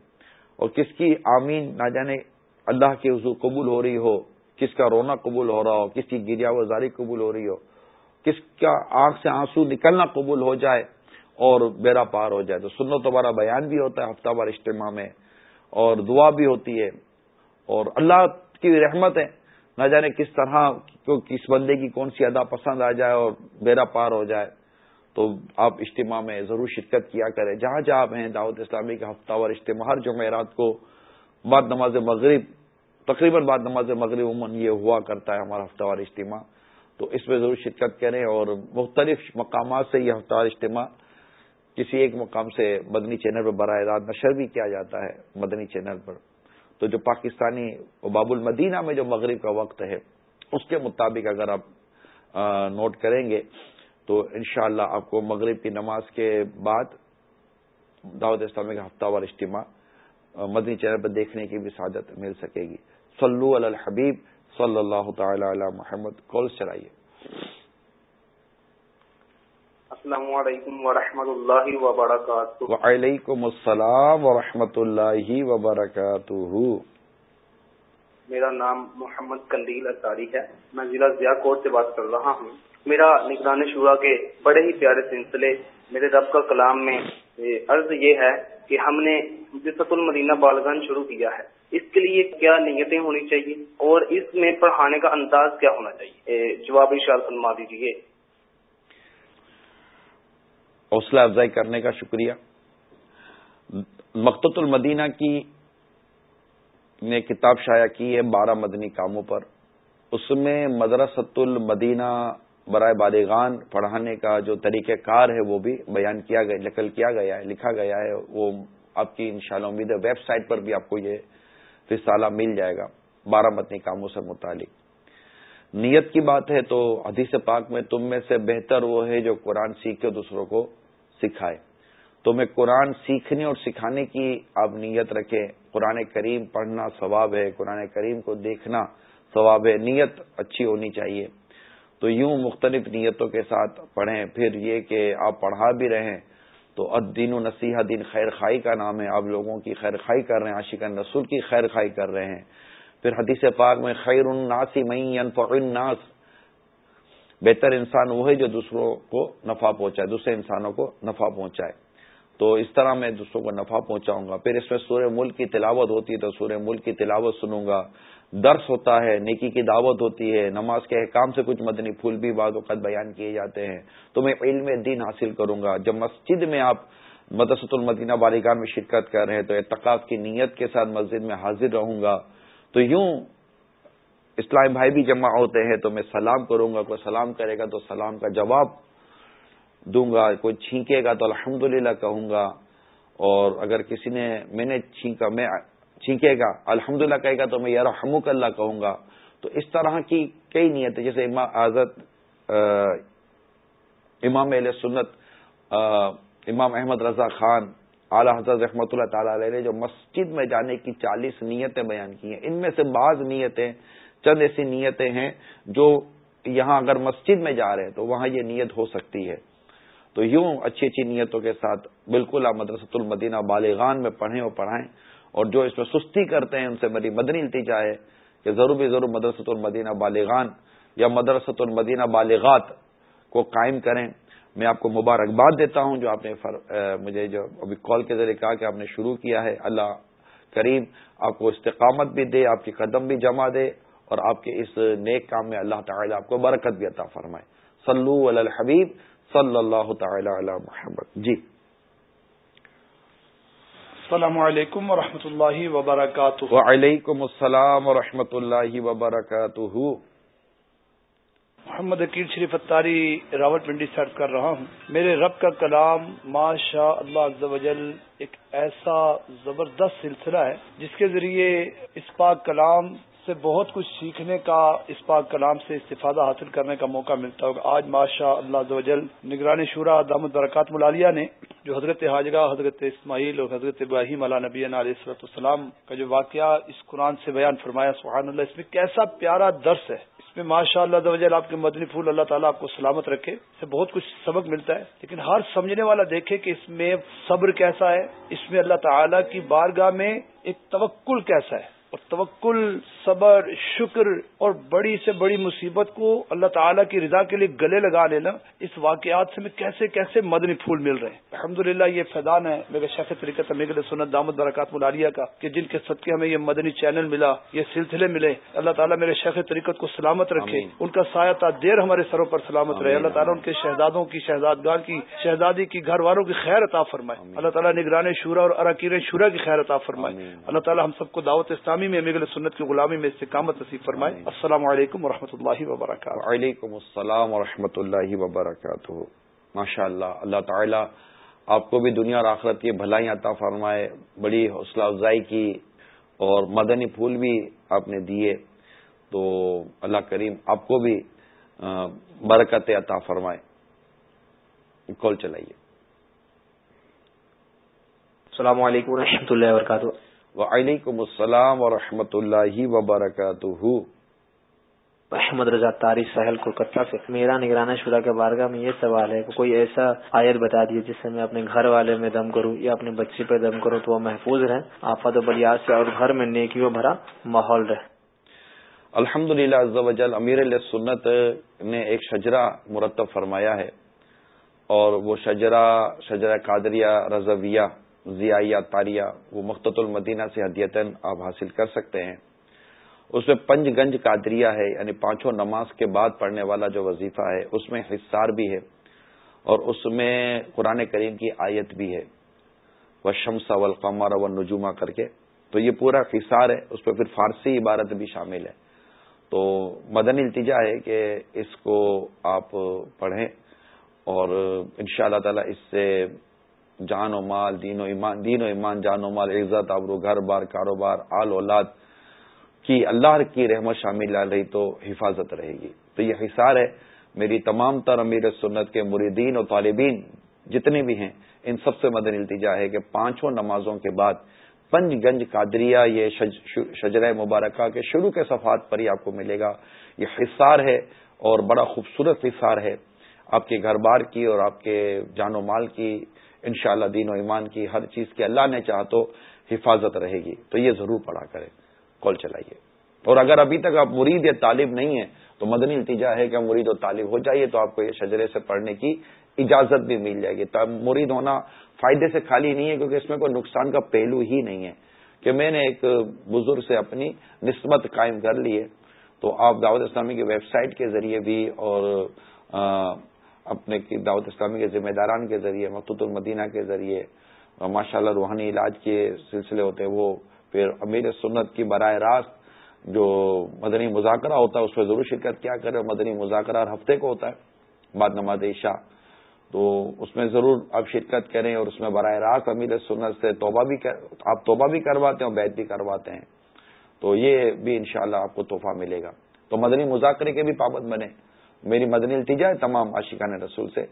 اور کس کی آمین نہ جانے اللہ کے حضور قبول ہو رہی ہو، کس کا رونا قبول ہو رہا ہو، کس کی گریا وزاری قبول ہو رہی ہو، کس کا آنکھ سے آنسو نکلنا قبول ہو جائے اور بیرا پار ہو جائے۔ تو سنو تمہارا بیان بھی ہوتا ہے ہفتہ وار اجتماع میں۔ اور دعا بھی ہوتی ہے اور اللہ کی رحمت ہے۔ نہ جانے کس طرح کس بندے کی کون سی ادا پسند آ جائے اور بیرا پار ہو جائے۔ تو آپ اجتماع میں ضرور شرکت کیا کریں۔ جہاں جہاں آپ ہیں دعوت اسلامی کا ہفتہ وار اجتماع ہر جمعرات کو بعد نماز مغرب، تقریباً بعد نماز مغرب عموماً یہ ہوا کرتا ہے ہمارا ہفتہ وار اجتماع۔ تو اس میں ضرور شرکت کریں اور مختلف مقامات سے یہ ہفتہ وار اجتماع کسی ایک مقام سے مدنی چینل پر براہ راست نشر بھی کیا جاتا ہے مدنی چینل پر۔ تو جو پاکستانی باب المدینہ میں جو مغرب کا وقت ہے، اس کے مطابق اگر آپ نوٹ کریں گے، تو انشاءاللہ اللہ آپ کو مغرب کی نماز کے بعد دعوت اسلامی کا ہفتہ وار اجتماع مدنی چینل پر دیکھنے کی بھی سعادت مل سکے گی۔ صلو علی الحبیب، صلی اللہ تعالی علی محمد۔ کال چلائیے۔ السلام علیکم ورحمۃ اللہ وبرکاتہ۔ وعلیکم السلام ورحمۃ اللہ وبرکاتہ۔ میرا نام محمد کندیل اطاری ہے۔ میں ضلع ضیاء کوٹ سے بات کر رہا ہوں۔ میرا نگران شورا کے بڑے ہی پیارے سلسلے میرے رب کا کلام میں عرض یہ ہے کہ ہم نے جسط المدینہ بالغان شروع کیا ہے۔ اس کے لیے کیا نیتیں ہونی چاہیے اور اس میں پڑھانے کا انداز کیا ہونا چاہیے؟ جواب اشار فرما دیجیے حوصلہ افزائی کرنے کا شکریہ۔ مقت المدینہ کی نے کتاب شائع کی ہے بارہ مدنی کاموں پر۔ اس میں مدرسۃ المدینہ برائے بالغان پڑھانے کا جو طریقہ کار ہے وہ بھی بیان کیا گیا، نقل کیا گیا ہے، لکھا گیا ہے۔ وہ آپ کی انشاءاللہ امید ہے ویب سائٹ پر بھی آپ کو یہ رسالہ مل جائے گا۔ بارہ متنی کاموں سے متعلق۔ نیت کی بات ہے تو حدیث پاک میں تم میں سے بہتر وہ ہے جو قرآن سیکھ کے دوسروں کو سکھائے۔ تمہیں قرآن سیکھنے اور سکھانے کی آپ نیت رکھیں۔ قرآن کریم پڑھنا ثواب ہے، قرآن کریم کو دیکھنا ثواب ہے، نیت اچھی ہونی چاہیے۔ تو یوں مختلف نیتوں کے ساتھ پڑھیں۔ پھر یہ کہ آپ پڑھا بھی رہیں تو ادین و نصیحہ دین خیر خائی کا نام ہے۔ آپ لوگوں کی خیر خائی کر رہے ہیں عاشقان رسول کی خیر خائی کر رہے ہیں۔ پھر حدیث پاک میں خیر الناسی مئی الناس۔ بہتر انسان وہ ہے جو دوسروں کو نفع پہنچائے، دوسرے انسانوں کو نفع پہنچائے۔ تو اس طرح میں دوسروں کو نفع پہنچاؤں گا۔ پھر اس میں سورہ ملک کی تلاوت ہوتی ہے تو سورہ ملک کی تلاوت سنوں گا۔ درس ہوتا ہے، نیکی کی دعوت ہوتی ہے، نماز کے احکام سے کچھ مدنی پھول بھی بعض اوقات بیان کیے جاتے ہیں۔ تو میں علم دین حاصل کروں گا۔ جب مسجد میں آپ مدرسۃ المدینہ بالیگان میں شرکت کر رہے ہیں تو اعتقاف کی نیت کے ساتھ مسجد میں حاضر رہوں گا۔ تو یوں اسلام بھائی بھی جمع ہوتے ہیں تو میں سلام کروں گا، کوئی سلام کرے گا تو سلام کا جواب دوں گا، کوئی چھینکے گا تو الحمد کہوں گا۔ اور اگر کسی نے، میں نے چھینکا، میں چھینکے گا الحمد للہ کہے گا تو میں یار حمک اللہ کہوں گا۔ تو اس طرح کی کئی نیتیں، جیسے امام آزد امام علیہ سنت امام احمد رضا خان اعلی حضرت رحمۃ اللہ تعالی علیہ نے جو مسجد میں جانے کی چالیس نیتیں بیان کی ہیں۔ ان میں سے بعض نیتیں، چند ایسی نیتیں ہیں جو یہاں اگر مسجد میں جا رہے ہیں تو وہاں یہ نیت ہو سکتی ہے۔ تو یوں اچھی اچھی نیتوں کے ساتھ بالکل آپ مدرسۃ المدینہ بالغان میں پڑھیں اور پڑھائیں اور جو اس میں سستی کرتے ہیں ان سے میری مدنی التجا ہے کہ ضرور بھی ضرور مدرسۃ المدینہ بالغان یا مدرسۃ المدینہ بالغات کو قائم کریں۔ میں آپ کو مبارکباد دیتا ہوں جو آپ نے مجھے جو ابھی کال کے ذریعے کہا کہ آپ نے شروع کیا ہے اللہ کریم آپ کو استقامت بھی دے آپ کی قدم بھی جمع دے اور آپ کے اس نیک کام میں اللہ تعالی آپ کو برکت بھی عطا فرمائے۔ صلو علی الحبیب صلی اللہ تعالی علی محمد۔ جی۔ السلام علیکم و اللہ وبرکاتہ۔ وعلیکم السلام و اللہ وبرکاتہ۔ محمد عقیل شریف اتاری راوت منڈی سرچ کر رہا ہوں۔ میرے رب کا کلام ما شاء اللہ ایک ایسا زبردست سلسلہ ہے جس کے ذریعے اس پاک کلام سے بہت کچھ سیکھنے کا، اس پاک کلام سے استفادہ حاصل کرنے کا موقع ملتا ہوگا۔ آج ماشاء اللہ وجل نگرانی شورا دامد برکات ملالیہ نے جو حضرت حاجگہ حضرت اسماعیل اور حضرت ابراہیم علیہ نبی علیہ صلاحت السلام کا جو واقعہ اس قرآن سے بیان فرمایا، سبحان اللہ، اس میں کیسا پیارا درس ہے۔ میں ماشاء اللہ وجل آپ کے مدنی پھول اللہ تعالیٰ آپ کو سلامت رکھے سے بہت کچھ سبق ملتا ہے۔ لیکن ہر سمجھنے والا دیکھے کہ اس میں صبر کیسا ہے، اس میں اللہ تعالیٰ کی بارگاہ میں ایک توکل کیسا ہے۔ اور توکل صبر شکر اور بڑی سے بڑی مصیبت کو اللہ تعالیٰ کی رضا کے لیے گلے لگا لینا اس واقعات سے میں کیسے کیسے مدنی پھول مل رہے ہیں؟ الحمد یہ فیضان ہے میرے شیخ طریقہ میگل سنت دامد برکات ملالیہ کا کہ جن کے صدقے ہمیں یہ مدنی چینل ملا یہ سلسلے ملے اللہ تعالیٰ میرے شیخ طریقت کو سلامت رکھے ان کا سایہ تا دیر ہمارے سروں پر سلامت رہے اللہ تعالیٰ ان کے شہزادوں کی شہزادگاہ کی شہزادی کی گھر والوں کی خیر عطا فرمائے۔ اللہ تعالیٰ نگران شورا اور اراکیر شورا کی خیر عطا فرمائے۔ اللہ تعالیٰ ہم سب کو دعوت اسلامی میں میگل سنت کی غلامی میں استقامت نصیب فرمائے۔ السلام علیکم و اللہ وبرکاتہ۔ وعلیکم السلام و اللہ وبرکاتہ۔ ماشاء اللہ اللہ تعالیٰ آپ کو بھی دنیا اور آخرت کی بھلائی عطا فرمائے بڑی حوصلہ افزائی کی اور مدنی پھول بھی آپ نے دیے۔ تو اللہ کریم آپ کو بھی برکت عطا فرمائے۔ کال چلائیے۔ السلام علیکم و اللہ وبرکاتہ۔ وعلیکم السلام ورحمۃ اللہ وبرکاتہ۔ احمد رضا تاری ساحل کولکتہ سے۔ میرا نگرانہ شدہ کے بارگاہ میں یہ سوال ہے کہ کوئی ایسا آیت بتا دیے جس سے میں اپنے گھر والے میں دم کروں یا اپنے بچے پہ دم کروں تو وہ محفوظ رہیں آفت و بلیات سے اور گھر میں نیکیوں بھرا ماحول رہے۔ الحمد للہ امیر سنت نے ایک شجرا مرتب فرمایا ہے اور وہ شجرا شجرا قادریہ رضویہ ضیاء تاریہ، وہ مخت المدینہ سے ہدیتن آپ حاصل کر سکتے ہیں۔ اس میں پنج گنج قادریہ ہے یعنی پانچوں نماز کے بعد پڑھنے والا جو وظیفہ ہے، اس میں حصار بھی ہے اور اس میں قرآن کریم کی آیت بھی ہے۔ وہ شمس و و نجوما کر کے۔ تو یہ پورا حصار ہے، اس پہ پھر فارسی عبارت بھی شامل ہے۔ تو مدنی التجا ہے کہ اس کو آپ پڑھیں اور ان شاء اللہ تعالی اس سے جان و مال، دین و ایمان، دین و ایمان، جان و مال، عزت، آبرو گھر بار کاروبار، آل، اولاد کی اللہ کی رحمت شامل رہی تو حفاظت رہے گی۔ تو یہ حصار ہے میری تمام تر امیر سنت کے مریدین اور طالبین جتنے بھی ہیں، ان سب سے مدن التجا ہے کہ پانچوں نمازوں کے بعد پنج گنج قادریہ یہ شجر مبارکہ کے شروع کے صفحات پر ہی آپ کو ملے گا۔ یہ حصار ہے اور بڑا خوبصورت حصار ہے۔ آپ کے گھر بار کی اور آپ کے جان و مال کی انشاءاللہ دین و ایمان کی ہر چیز کی اللہ نے چاہ تو حفاظت رہے گی۔ تو یہ ضرور پڑھا کرے کال چلائیے۔ اور اگر ابھی تک آپ مرید یا طالب نہیں ہیں، تو مدنی التجا ہے کہ مرید و طالب ہو جائیے تو آپ کو یہ شجرے سے پڑھنے کی اجازت بھی مل جائے گی۔ مرید ہونا فائدے سے خالی نہیں ہے کیونکہ اس میں کوئی نقصان کا پہلو ہی نہیں ہے۔ کہ میں نے ایک بزرگ سے اپنی نسبت قائم کر لی ہے، تو آپ دعوت اسلامی کی ویب سائٹ کے ذریعے بھی اور اپنے دعوت اسلامی کے ذمہ داران کے ذریعے مقت المدینہ کے ذریعے ماشاء اللہ روحانی علاج کے سلسلے ہوتے ہیں، وہ پھر امیر سنت کی براہ راست جو مدنی مذاکرہ ہوتا ہے، اس میں ضرور شرکت کیا کرے، مدنی مذاکرہ ہر ہفتے کو ہوتا ہے، بعد نماز عشاء۔ تو اس میں ضرور آپ شرکت کریں اور اس میں براہ راست امیر سنت سے توبہ بھی آپ توبہ بھی کرواتے ہیں اور بیت بھی کرواتے ہیں۔ تو یہ بھی انشاءاللہ شاء آپ کو تحفہ ملے گا۔ تو مدنی مذاکرے کے بھی پابند بنے میری مدنی التجا ہے تمام عاشقان رسول سے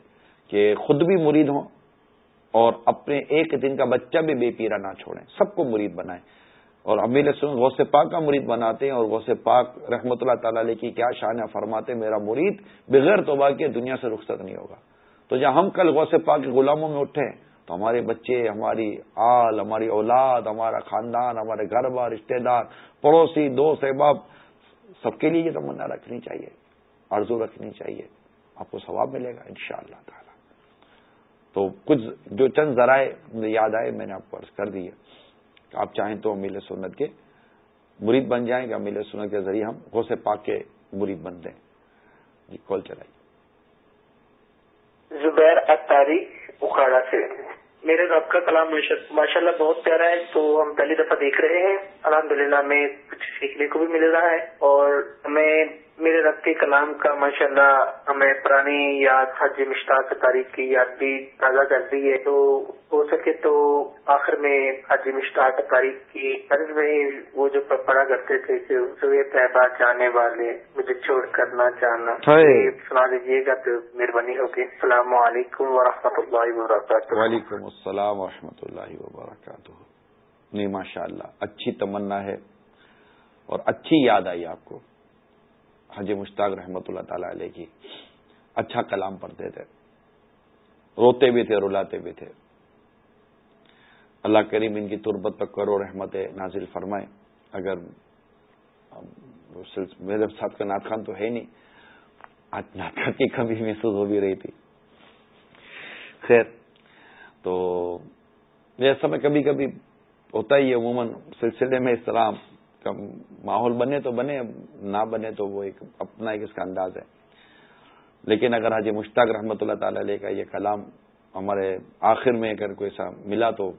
کہ خود بھی مرید ہوں اور اپنے ایک دن کا بچہ بھی بے پیرا نہ چھوڑیں، سب کو مرید بنائیں۔ اور امیر سن غوث پاک کا مرید بناتے ہیں اور غوث پاک رحمۃ اللہ تعالی علیہ کی کیا شان ہے، فرماتے میرا مرید بغیر توبہ کے دنیا سے رخصت نہیں ہوگا۔ تو جب ہم کل غوث پاک کے غلاموں میں اٹھے تو ہمارے بچے، ہماری آل، ہماری اولاد، ہمارا خاندان، ہمارے گھر بار رشتے دار، پڑوسی، دوست، احباب، سب کے لیے یہ تمنا رکھنی چاہیے۔ آرزو رکھنی چاہیے۔ آپ کو ثواب ملے گا ان شاء اللہ تعالی۔ تو کچھ جو چند ذرائع یاد آئے میں نے آپ کو عرض کر دی ہے آپ چاہیں تو امیل سنت کے مرید بن جائیں کہ امیل سنت کے ذریعے ہم غوث پاک کے مرید بن دیں۔ جی کال چلائیے۔ زبیر اتاری اکھاڑا سے۔ میرے رب کا کلام ماشاء اللہ بہت پیارا ہے۔ تو ہم پہلی دفعہ دیکھ رہے ہیں۔ الحمد للہ ہمیں کچھ سیکھنے کو بھی مل رہا ہے اور ہمیں میرے رب کے کلام کا ماشاء اللہ ہمیں پرانی یاد حج مشتاق تاریخ کی یاد بھی تازہ کر دی ہے۔ تو ہو سکے تو آخر میں حج مشتاق تاریخ کی عرض میں وہ جو پڑھا کرتے تھے کہ طیبہ جانے والے مجھے چھوڑ کر نہ جانا سنا دیجیے گا تو مہربانی ہوگی۔ السلام علیکم و اللہ وبرکاتہ۔ وعلیکم السلام و اللہ وبرکاتہ۔ نہیں ماشاء اللہ اچھی تمنا ہے اور اچھی یاد آئی آپ کو۔ حج مشتاق رحمۃ اللہ تعالی علیہ کی اچھا کلام پڑھتے تھے، روتے بھی تھے، رلاتے بھی تھے۔ اللہ کریم ان کی تربت پر کرو رحمت نازل فرمائے۔ اگر میرے ساتھ کا نات خان تو ہے نہیں۔ آج نات خان کی کمی محسوس ہو بھی رہی تھی۔ خیر، تو ایسا میں کبھی کبھی ہوتا ہی ہے، عموماً سلسلے میں اسلام ماحول بنے تو بنے، نہ بنے تو وہ ایک اپنا ایک اس کا انداز ہے۔ لیکن اگر حاجی مشتاق رحمۃ اللہ تعالی علیہ کا یہ کلام ہمارے آخر میں اگر کوئی ایسا ملا تو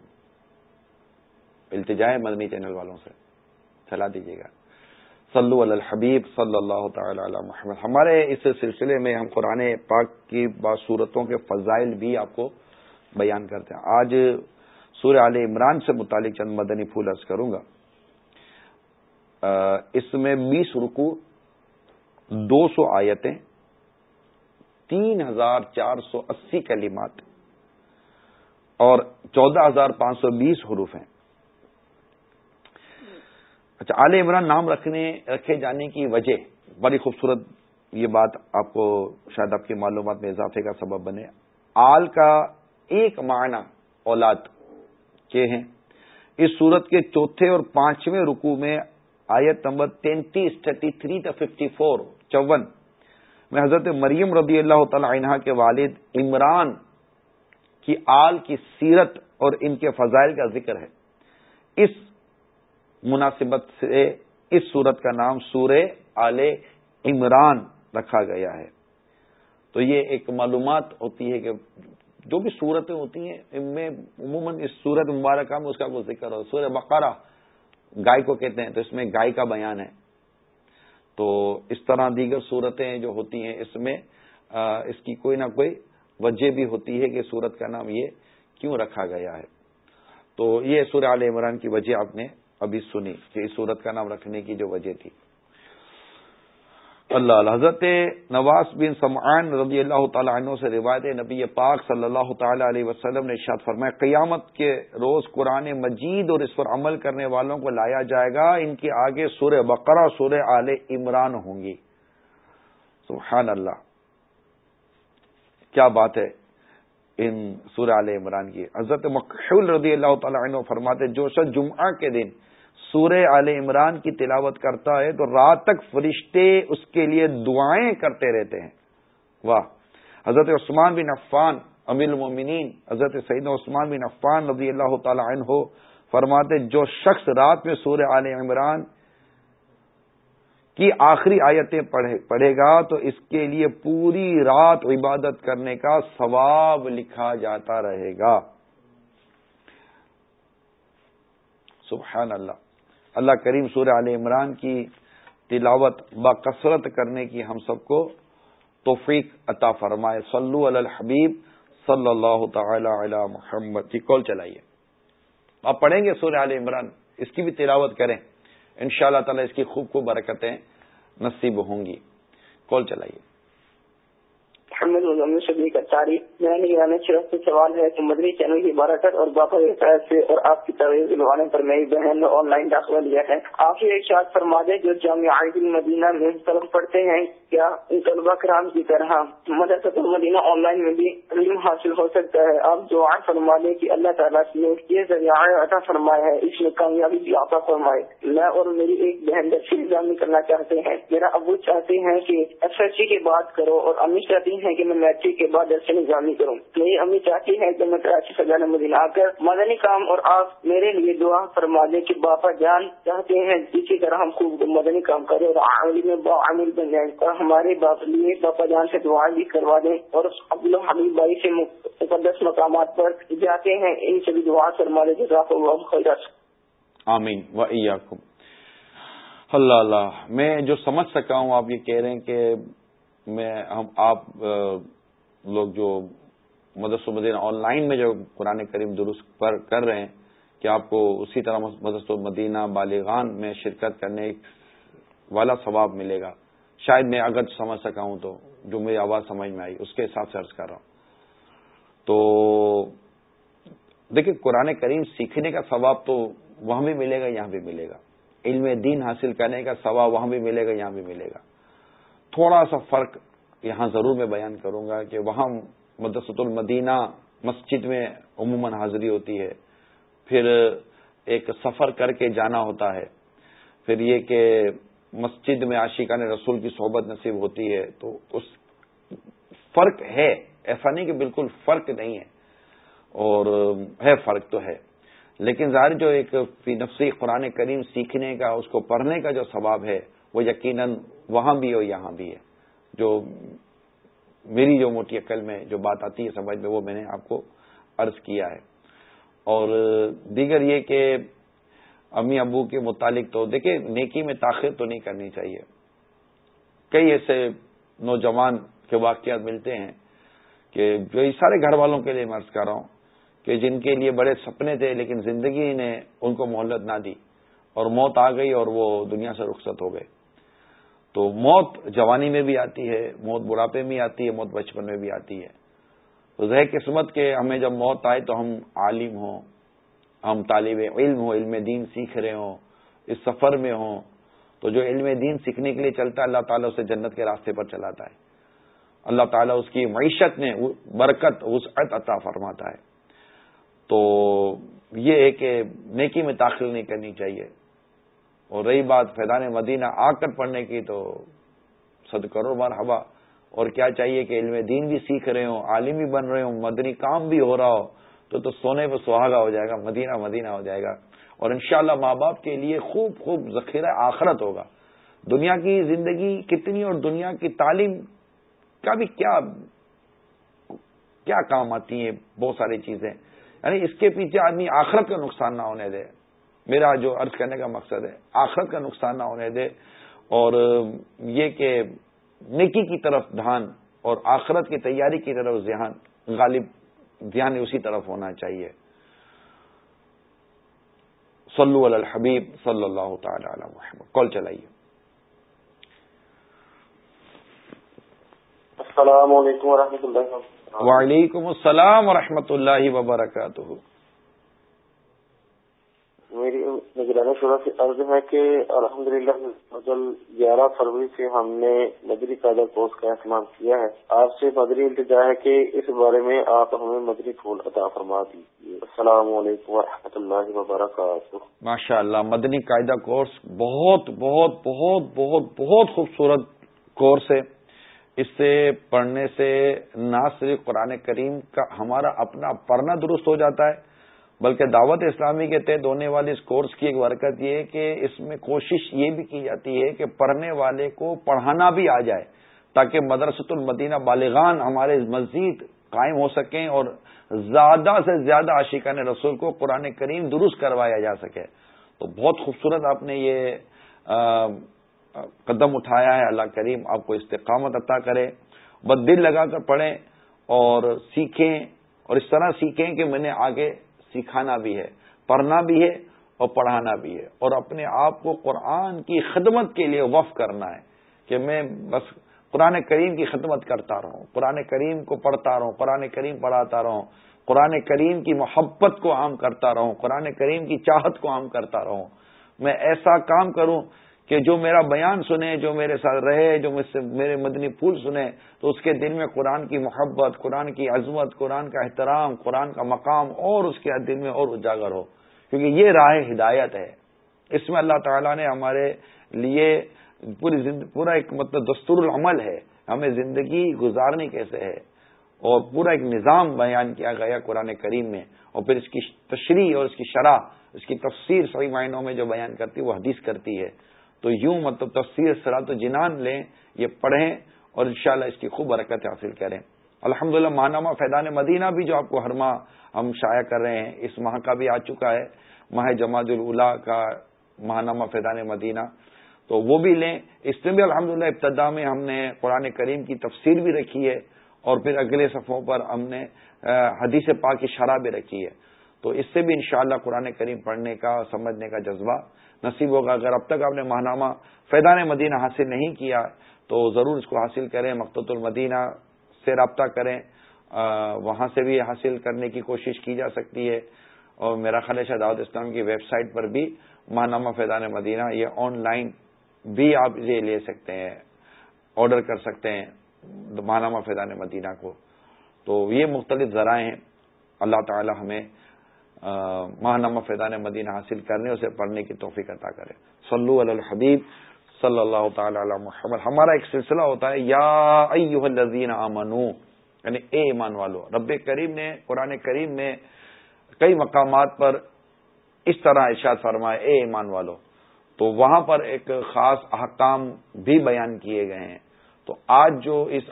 التجائے مدنی چینل والوں سے چلا دیجیے گا۔ صلو علی الحبیب صلی اللہ تعالی علی محمد۔ ہمارے اس سلسلے میں ہم قرآن پاک کی صورتوں کے فضائل بھی آپ کو بیان کرتے ہیں۔ آج سورہ عال عمران سے متعلق چند مدنی پھول عرض کروں گا۔ اس میں بیس رکو دو سو آیتیں، تین ہزار چار سو اسی کلیمات اور چودہ ہزار پانچ سو بیس حروف ہیں۔ اچھا آل عمران نام رکھنے، رکھے جانے کی وجہ، بڑی خوبصورت یہ بات آپ کو شاید آپ کی معلومات میں اضافے کا سبب بنے۔ آل کا ایک معنی اولاد کے ہیں۔ اس صورت کے چوتھے اور پانچویں رکو میں آیت نمبر تینتیس تھرٹی تھری ففٹی فور، چون۔ میں حضرت مریم رضی اللہ تعالی عنہ کے والد عمران کی آل کی سیرت اور ان کے فضائل کا ذکر ہے۔ اس مناسبت سے اس صورت کا نام سور آل عمران رکھا گیا ہے۔ تو یہ ایک معلومات ہوتی ہے کہ جو بھی صورتیں ہوتی ہیں، ان میں عموماً اس صورت مبارکہ میں اس کا کوئی ذکر ہو سورہ بقرہ گائے کو کہتے ہیں تو اس میں گائے کا بیان ہے۔ تو اس طرح دیگر صورتیں جو ہوتی ہیں، اس میں اس کی کوئی نہ کوئی وجہ بھی ہوتی ہے کہ صورت کا نام یہ کیوں رکھا گیا ہے۔ تو یہ سورہ عال عمران کی وجہ آپ نے ابھی سنی کہ اس صورت کا نام رکھنے کی جو وجہ تھی۔ اللہ حضرت نواز بن سمعان رضی اللہ تعالی عنہ سے روایت نبی پاک صلی اللہ تعالی علیہ وسلم نے ارشاد فرمایا، قیامت کے روز قرآن مجید اور اس پر عمل کرنے والوں کو لایا جائے گا، ان کے آگے سورہ بقرہ، سورہ آل عمران ہوں گی۔ سبحان اللہ۔ کیا بات ہے ان سورہ آل عمران کی۔ حضرت مقحول رضی اللہ تعالی عنہ فرماتے، جو شخص جمعہ کے دن سورہ آل عمران کی تلاوت کرتا ہے تو رات تک فرشتے اس کے لیے دعائیں کرتے رہتے ہیں۔ واہ۔ حضرت عثمان بن عفان، امیر المومنین، حضرت سعید عثمان بن عفان رضی اللہ تعالی عنہ فرماتے جو شخص رات میں سورہ آل عمران کی آخری آیتیں پڑھے گا تو اس کے لیے پوری رات عبادت کرنے کا ثواب لکھا جاتا رہے گا۔ سبحان اللہ۔ اللہ کریم سورہ عال عمران کی تلاوت با کثرت کرنے کی ہم سب کو توفیق عطا فرمائے۔ صلو علی الحبیب صلی اللہ تعالی علی محمد۔ کی کال چلائیے۔ آپ پڑھیں گے سورہ عال عمران، اس کی بھی تلاوت کریں۔ ان شاء اللہ تعالی اس کی خوب خوب برکتیں نصیب ہوں گی۔ کال چلائیے۔ محمد مزمل شبی کا تاریخ میرا نگرانی شرف سے سوال ہے کہ مدنی چینل کی برکت اور باپا سے اور آپ کی طویل دلوانے پر میری بہن نے آن لائن داخلہ لیا ہے۔ آپ یہ ایک شاد فرما دیں جو جامع المدینہ میں طلب پڑھتے ہیں، کیا ان طلبہ کرام کی طرح مدرسۃ المدینہ آن لائن میں بھی علم حاصل ہو سکتا ہے؟ آپ جو آج فرما دیں کہ اللہ تعالیٰ نے یہ ذریعہ عطا فرمایا ہے، اس میں کامیابی بھی عطا فرمائے۔ میں اور میری ایک بہن درسی کرنا چاہتے ہیں۔ میرا ابو چاہتے ہیں کہ ایس ایس سی جی کی بات کرو اور امی چاہتی ہیں کہ میں میٹرک کے بعد درس نظامی کروں۔ میری امی چاہتی ہے کہ میں کراچی سجان مدینہ آ کر مدنی کام اور آپ میرے لیے دعا فرما دیں کہ باپا جان چاہتے ہیں اسی طرح ہم خوب مدنی کام کریں اور عامل میں با عامل بن جائیں اور ہمارے باپ لیے باپا جان سے دعا بھی کروا دیں اور عبد الحمید بھائی سے مقدس مقامات پر جاتے ہیں۔ ان سے بھی دعا کروا دیں۔ جزاک اللہ خیر۔ آمین۔ و ایاکم۔ اللہ اللہ۔ میں جو سمجھ سکا ہوں، آپ یہ کہہ رہے ہیں کہ میں ہم آپ لوگ جو مدرس المدینہ آن لائن میں جو قرآن کریم درست پر کر رہے ہیں کہ آپ کو اسی طرح مدرس المدینہ بالغان میں شرکت کرنے والا ثواب ملے گا؟ شاید میں اگر سمجھ سکا ہوں تو، جو میری آواز سمجھ میں آئی، اس کے حساب سے عرض کر رہا ہوں۔ تو دیکھیں قرآن کریم سیکھنے کا ثواب تو وہاں بھی ملے گا، یہاں بھی ملے گا۔ علم دین حاصل کرنے کا ثواب وہاں بھی ملے گا، یہاں بھی ملے گا۔ تھوڑا سا فرق یہاں ضرور میں بیان کروں گا کہ وہاں مدرسۃ المدینہ مسجد میں عموماً حاضری ہوتی ہے۔ پھر ایک سفر کر کے جانا ہوتا ہے۔ پھر یہ کہ مسجد میں عاشقان رسول کی صحبت نصیب ہوتی ہے تو اس فرق ہے۔ ایسا نہیں کہ بالکل فرق نہیں ہے۔ اور ہے فرق تو ہے۔ لیکن ظاہر جو ایک فی نفسی قرآن کریم سیکھنے کا، اس کو پڑھنے کا جو ثواب ہے، وہ یقیناً وہاں بھی اور یہاں بھی ہے۔ جو میری جو موٹی عقل میں جو بات آتی ہے سمجھ میں، وہ میں نے آپ کو عرض کیا ہے۔ اور دیگر یہ کہ امی ابو کے متعلق تو دیکھیں، نیکی میں تاخیر تو نہیں کرنی چاہیے۔ کئی ایسے نوجوان کے واقعات ملتے ہیں کہ جو سارے گھر والوں کے لیے میں عرض کر رہا ہوں کہ جن کے لیے بڑے سپنے تھے لیکن زندگی نے ان کو مہلت نہ دی اور موت آ گئی اور وہ دنیا سے رخصت ہو گئے۔ تو موت جوانی میں بھی آتی ہے، موت بڑھاپے میں آتی ہے، موت بچپن میں بھی آتی ہے۔ تو ذہ قسمت کے ہمیں جب موت آئے تو ہم عالم ہوں، ہم طالب علم ہوں، علم دین سیکھ رہے ہوں، اس سفر میں ہوں۔ تو جو علم دین سیکھنے کے لیے چلتا ہے، اللہ تعالیٰ اسے جنت کے راستے پر چلاتا ہے۔ اللہ تعالیٰ اس کی معیشت میں برکت، وسعت عطا فرماتا ہے۔ تو یہ ہے کہ نیکی میں داخل نہیں کرنی چاہیے۔ اور رہی بات فیضان مدینہ آ کر پڑھنے کی تو صد کروڑ بار ہوا اور کیا چاہیے کہ علم دین بھی سیکھ رہے ہوں، عالم بھی بن رہے ہوں، مدنی کام بھی ہو رہا ہو، تو تو سونے پہ سہاگا ہو جائے گا، مدینہ مدینہ ہو جائے گا۔ اور انشاءاللہ ماں باپ کے لیے خوب خوب ذخیرہ آخرت ہوگا۔ دنیا کی زندگی کتنی اور دنیا کی تعلیم کا بھی کیا کیا کام آتی ہیں، بہت ساری چیزیں۔ یعنی اس کے پیچھے آدمی آخرت کا نقصان نہ ہونے دے۔ میرا جو عرض کرنے کا مقصد ہے آخرت کا نقصان نہ ہونے دے اور یہ کہ نیکی کی طرف دھیان اور آخرت کی تیاری کی طرف ذہن غالب دھیان اسی طرف ہونا چاہیے۔ صلو علی الحبیب صلی اللہ تعالی علی محمد۔ کال چلائیے۔ السلام علیکم ورحمۃ اللہ وعلیکم السلام ورحمۃ اللہ وبرکاتہ۔ میری نگرانی شورا سے عرض ہے کہ الحمد للہ گیارہ فروری سے ہم نے مدری قاعدہ کورس کا اہتمام کیا ہے۔ آپ سے مدری التجا ہے کہ اس بارے میں آپ ہمیں مدری پھول عطا فرما دیجیے السلام علیکم و اللہ وبرکاتہ۔ ماشاء اللہ مدنی قاعدہ کورس بہت بہت بہت بہت بہت خوبصورت کورس ہے۔ اس سے پڑھنے سے نہ صرف قرآن کریم کا، ہمارا اپنا پڑھنا درست ہو جاتا ہے۔ بلکہ دعوت اسلامی کے تحت ہونے والے اس کورس کی ایک برکت یہ ہے کہ اس میں کوشش یہ بھی کی جاتی ہے کہ پڑھنے والے کو پڑھانا بھی آ جائے تاکہ مدرسۃ المدینہ بالغان ہمارے مزید قائم ہو سکیں اور زیادہ سے زیادہ عاشقان رسول کو قرآن کریم درست کروایا جا سکے۔ تو بہت خوبصورت آپ نے یہ قدم اٹھایا ہے۔ اللہ کریم آپ کو استقامت عطا کرے۔ بس دل لگا کر پڑھیں اور سیکھیں اور اس طرح سیکھیں کہ میں نے آگے سکھانا بھی ہے، پڑھنا بھی ہے اور پڑھانا بھی ہے۔ اور اپنے آپ کو قرآن کی خدمت کے لیے وف کرنا ہے کہ میں بس قرآن کریم کی خدمت کرتا رہوں، قرآن کریم کو پڑھتا رہوں، قرآن کریم پڑھاتا رہوں، قرآن کریم کی محبت کو عام کرتا رہوں، قرآن کریم کی چاہت کو عام کرتا رہوں۔ میں ایسا کام کروں کہ جو میرا بیان سنے، جو میرے ساتھ رہے، جو مجھ سے میرے مدنی پھول سنے، تو اس کے دل میں قرآن کی محبت، قرآن کی عظمت، قرآن کا احترام، قرآن کا مقام اور اس کے دل میں اور اجاگر ہو۔ کیونکہ یہ راہ ہدایت ہے۔ اس میں اللہ تعالیٰ نے ہمارے لیے پوری پورا ایک مطلب دستور العمل ہے۔ ہمیں زندگی گزارنی کیسے ہے؟ اور پورا ایک نظام بیان کیا گیا قرآن کریم میں۔ اور پھر اس کی تشریح اور اس کی شرح، اس کی تفسیر صحیح معنوں میں جو بیان کرتی ہے، وہ حدیث کرتی ہے۔ تو یوں مطلب تفسیر سرات و جنان لیں، یہ پڑھیں اور انشاءاللہ اس کی خوب برکت حاصل کریں۔ الحمد للہ ماہنامہ فیضان مدینہ بھی جو آپ کو ہر ماہ ہم شائع کر رہے ہیں، اس ماہ کا بھی آ چکا ہے، ماہ جماعت الا کا ماہنامہ فیضان مدینہ۔ تو وہ بھی لیں۔ اس میں بھی الحمد ابتدا میں ہم نے قرآن کریم کی تفسیر بھی رکھی ہے اور پھر اگلے صفوں پر ہم نے حدیث پاک کی شرح بھی رکھی ہے۔ تو اس سے بھی انشاءاللہ قرآن کریم پڑھنے کا، سمجھنے کا جذبہ نصیب ہوگا۔ اگر اب تک آپ نے ماہنامہ فیضان مدینہ حاصل نہیں کیا، تو ضرور اس کو حاصل کریں مقت المدینہ سے رابطہ کریں۔ وہاں سے بھی حاصل کرنے کی کوشش کی جا سکتی ہے۔ اور میرا خیال ہے دعوت اسلام کی ویب سائٹ پر بھی ماہنامہ فیضان مدینہ یہ آن لائن بھی آپ یہ لے سکتے ہیں، آرڈر کر سکتے ہیں ماہنامہ فیضان مدینہ کو۔ تو یہ مختلف ذرائع ہیں۔ اللہ تعالی ہمیں ماہنامہ فیضان مدینہ حاصل کرنے، اسے پڑھنے کی توفیق عطا کرے۔ صلو علی الحبیب صلی اللہ تعالی علی محمد۔ ہمارا ایک سلسلہ ہوتا ہے، یا ایوہ الذین آمنو۔ یعنی اے ایمان والو، رب کریم نے، قرآن کریم میں کئی مقامات پر اس طرح ارشاد فرمائے اے ایمان والو۔ تو وہاں پر ایک خاص احکام بھی بیان کیے گئے ہیں۔ تو آج جو اس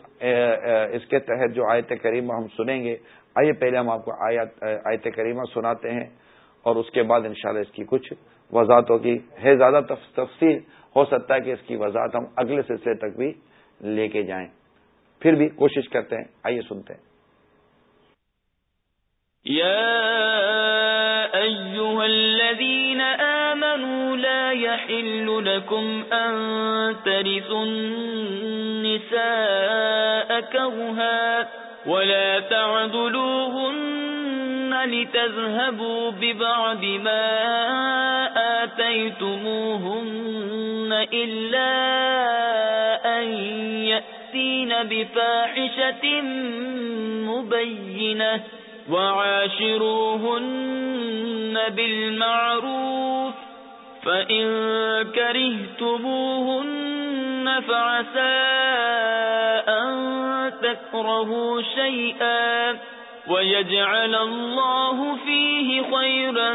اس کے تحت جو آیت کریمہ ہم سنیں گے آئیے پہلے ہم آپ کو آیت کریمہ سناتے ہیں اور اس کے بعد انشاءاللہ اس کی کچھ وضاحتوں کی ہے زیادہ تفصیل ہو سکتا ہے کہ اس کی وضاحت ہم اگلے سلسلے تک بھی لے کے جائیں۔ پھر بھی کوشش کرتے ہیں۔ آئیے سنتے ہیں۔ آمنوا لا يحل لكم أن ترثوا النساء كرها ولا تعدلوهن لتذهبوا ببعض ما آتيتموهن إلا أن يأتين بفاحشة مبينة وعاشروهن بالمعروف فإن كرهتموهن فعسى أن تكرهوا شيئا ويجعل الله فيه خيرا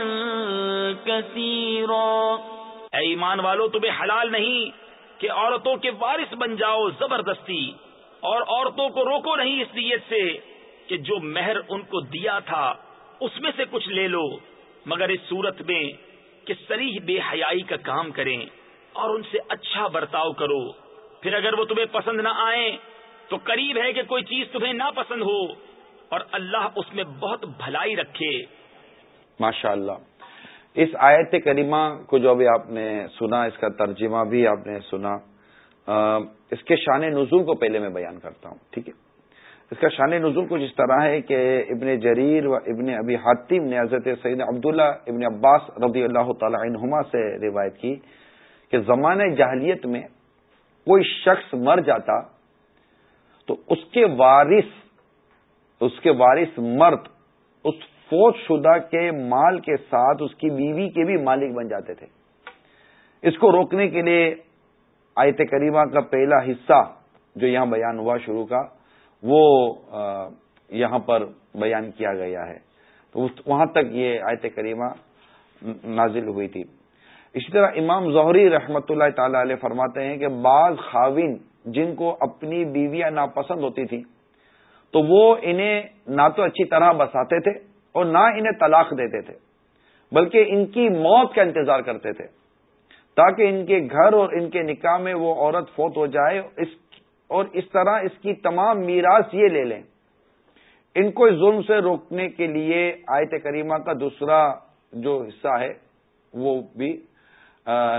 كثيرا اے ایمان والو، تمہیں حلال نہیں کہ عورتوں کے وارث بن جاؤ زبردستی اور عورتوں کو روکو نہیں اس نیت سے کہ جو مہر ان کو دیا تھا، اس میں سے کچھ لے لو، مگر اس صورت میں کہ سریح بے حیائی کا کام کریں اور ان سے اچھا برتاؤ کرو۔ پھر اگر وہ تمہیں پسند نہ آئے تو قریب ہے کہ کوئی چیز تمہیں نہ پسند ہو اور اللہ اس میں بہت بھلائی رکھے۔ ماشاء اللہ اس آیت کریمہ کو جو ابھی آپ نے سنا، اس کا ترجمہ بھی آپ نے سنا اس کے شان نزول کو پہلے میں بیان کرتا ہوں، ٹھیک ہے؟ اس کا شان نزول کچھ اس طرح ہے کہ ابن جریر و ابن ابی حاتم نے حضرت سعید عبداللہ ابن عباس رضی اللہ تعالی عنہما سے روایت کی کہ زمانہ جاہلیت میں کوئی شخص مر جاتا تو اس کے وارث، اس کے وارث مرد اس فوج شدہ کے مال کے ساتھ اس کی بیوی کے بھی مالک بن جاتے تھے۔ اس کو روکنے کے لیے آیت کریمہ کا پہلا حصہ جو یہاں بیان ہوا شروع کا، وہ یہاں پر بیان کیا گیا ہے۔ تو وہاں تک یہ آیت کریمہ نازل ہوئی تھی۔ اسی طرح امام ظہری رحمت اللہ تعالی علیہ فرماتے ہیں کہ بعض خاوین جن کو اپنی بیویاں ناپسند ہوتی تھی تو وہ انہیں نہ تو اچھی طرح بساتے تھے اور نہ انہیں طلاق دیتے تھے، بلکہ ان کی موت کا انتظار کرتے تھے، تاکہ ان کے گھر اور ان کے نکاح میں وہ عورت فوت ہو جائے اس، اور اس طرح اس کی تمام میراث یہ لے لیں۔ ان کو اس ظلم سے روکنے کے لیے آیت کریمہ کا دوسرا جو حصہ ہے، وہ بھی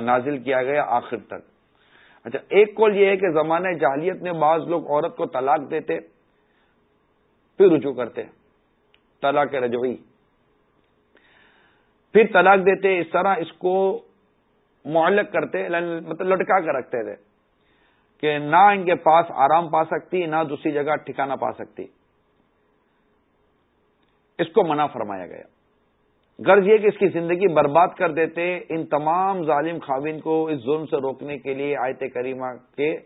نازل کیا گیا آخر تک۔ اچھا ایک کول یہ ہے کہ زمانہ جاہلیت میں بعض لوگ عورت کو طلاق دیتے، پھر رجوع کرتے، طلاق رجوئی پھر طلاق دیتے، اس طرح اس کو معلق کرتے یعنی مطلب لٹکا کر رکھتے تھے کہ نہ ان کے پاس آرام پا سکتی، نہ دوسری جگہ ٹھکانا پا سکتی۔ اس کو منع فرمایا گیا۔ غرض یہ کہ اس کی زندگی برباد کر دیتے ان تمام ظالم خاوین کو اس ظلم سے روکنے کے لیے آیت کریمہ کے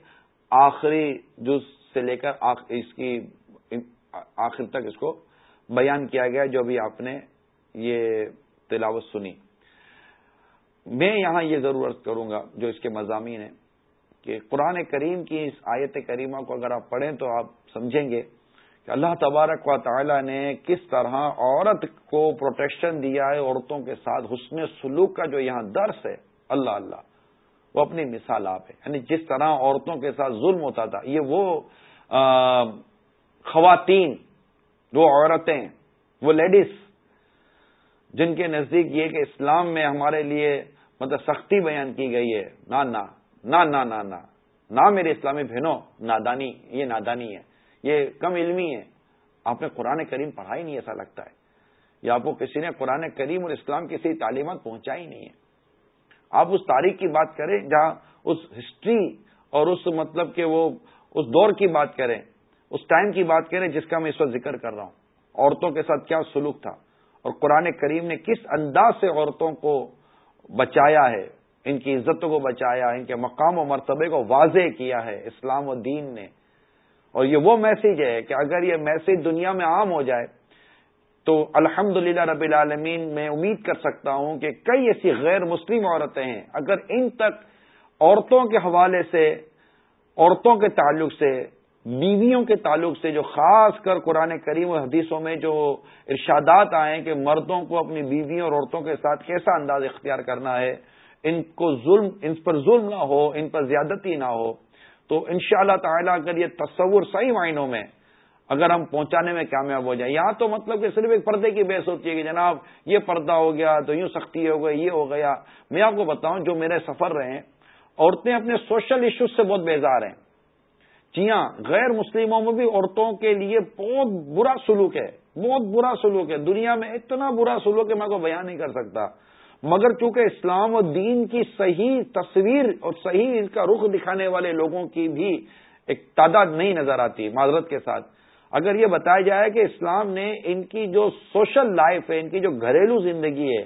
آخری جز سے لے کر اس کی آخر تک اس کو بیان کیا گیا جو بھی آپ نے یہ تلاوت سنی۔ میں یہاں یہ ضرورت کروں گا، جو اس کے مضامین ہیں، کہ قرآن کریم کی اس آیت کریمہ کو اگر آپ پڑھیں تو آپ سمجھیں گے کہ اللہ تبارک و تعالی نے کس طرح عورت کو پروٹیکشن دیا ہے عورتوں کے ساتھ حسن سلوک کا جو یہاں درس ہے، اللہ اللہ، وہ اپنی مثال آپ ہے۔ یعنی جس طرح عورتوں کے ساتھ ظلم ہوتا تھا، یہ وہ خواتین، وہ عورتیں، وہ لیڈیز جن کے نزدیک یہ کہ اسلام میں ہمارے لیے مطلب سختی بیان کی گئی ہے نہ نہ نہ نہ میرے اسلامی بہنوں، نادانی، یہ نادانی ہے۔ یہ کم علمی ہے۔ آپ نے قرآن کریم پڑھا ہی نہیں، ایسا لگتا ہے۔ یا آپ کو کسی نے قرآن کریم اور اسلام کی صحیح تعلیمات پہنچا ہی نہیں ہے آپ اس تاریخ کی بات کریں جہاں اس ہسٹری اور اس مطلب کہ وہ اس دور کی بات کریں، اس ٹائم کی بات کریں جس کا میں اس وقت ذکر کر رہا ہوں۔ عورتوں کے ساتھ کیا سلوک تھا؟ اور قرآن کریم نے کس انداز سے عورتوں کو بچایا ہے؟ ان کی عزتوں کو بچایا ان کے مقام و مرتبے کو واضح کیا ہے۔ اسلام و دین نے اور یہ وہ میسج ہے کہ اگر یہ میسج دنیا میں عام ہو جائے، تو الحمد رب العالمین میں امید کر سکتا ہوں کہ کئی ایسی غیر مسلم عورتیں ہیں۔ اگر ان تک عورتوں کے حوالے سے، عورتوں کے تعلق سے، بیویوں کے تعلق سے، جو خاص کر قرآن کریم و حدیثوں میں جو ارشادات آئے کہ مردوں کو اپنی بیویوں اور عورتوں کے ساتھ کیسا انداز اختیار کرنا ہے، ان کو ظلم، ان پر ظلم نہ ہو، ان پر زیادتی نہ ہو تو ان شاء اللہ تعالیٰ اگر یہ تصور صحیح معنوں میں اگر ہم پہنچانے میں کامیاب ہو جائیں، یہاں تو مطلب کہ صرف ایک پردے کی بحث ہوتی ہے کہ جناب یہ پردہ ہو گیا تو یوں سختی ہو گئی، یہ ہو گیا۔ میں آپ کو بتاؤں، جو میرے سفر رہے ہیں، عورتیں اپنے سوشل ایشوز سے بہت بیزار ہیں۔ جی ہاں غیر مسلموں میں بھی عورتوں کے لیے بہت برا سلوک ہے، بہت برا سلوک ہے۔ دنیا میں اتنا برا سلوک ہے، میں کو بیان نہیں کر سکتا۔ مگر چونکہ اسلام و دین کی صحیح تصویر اور صحیح اس کا رخ دکھانے والے لوگوں کی بھی ایک تعداد نہیں نظر آتی معذرت کے ساتھ۔ اگر یہ بتایا جائے کہ اسلام نے ان کی جو سوشل لائف ہے، ان کی جو گھریلو زندگی ہے،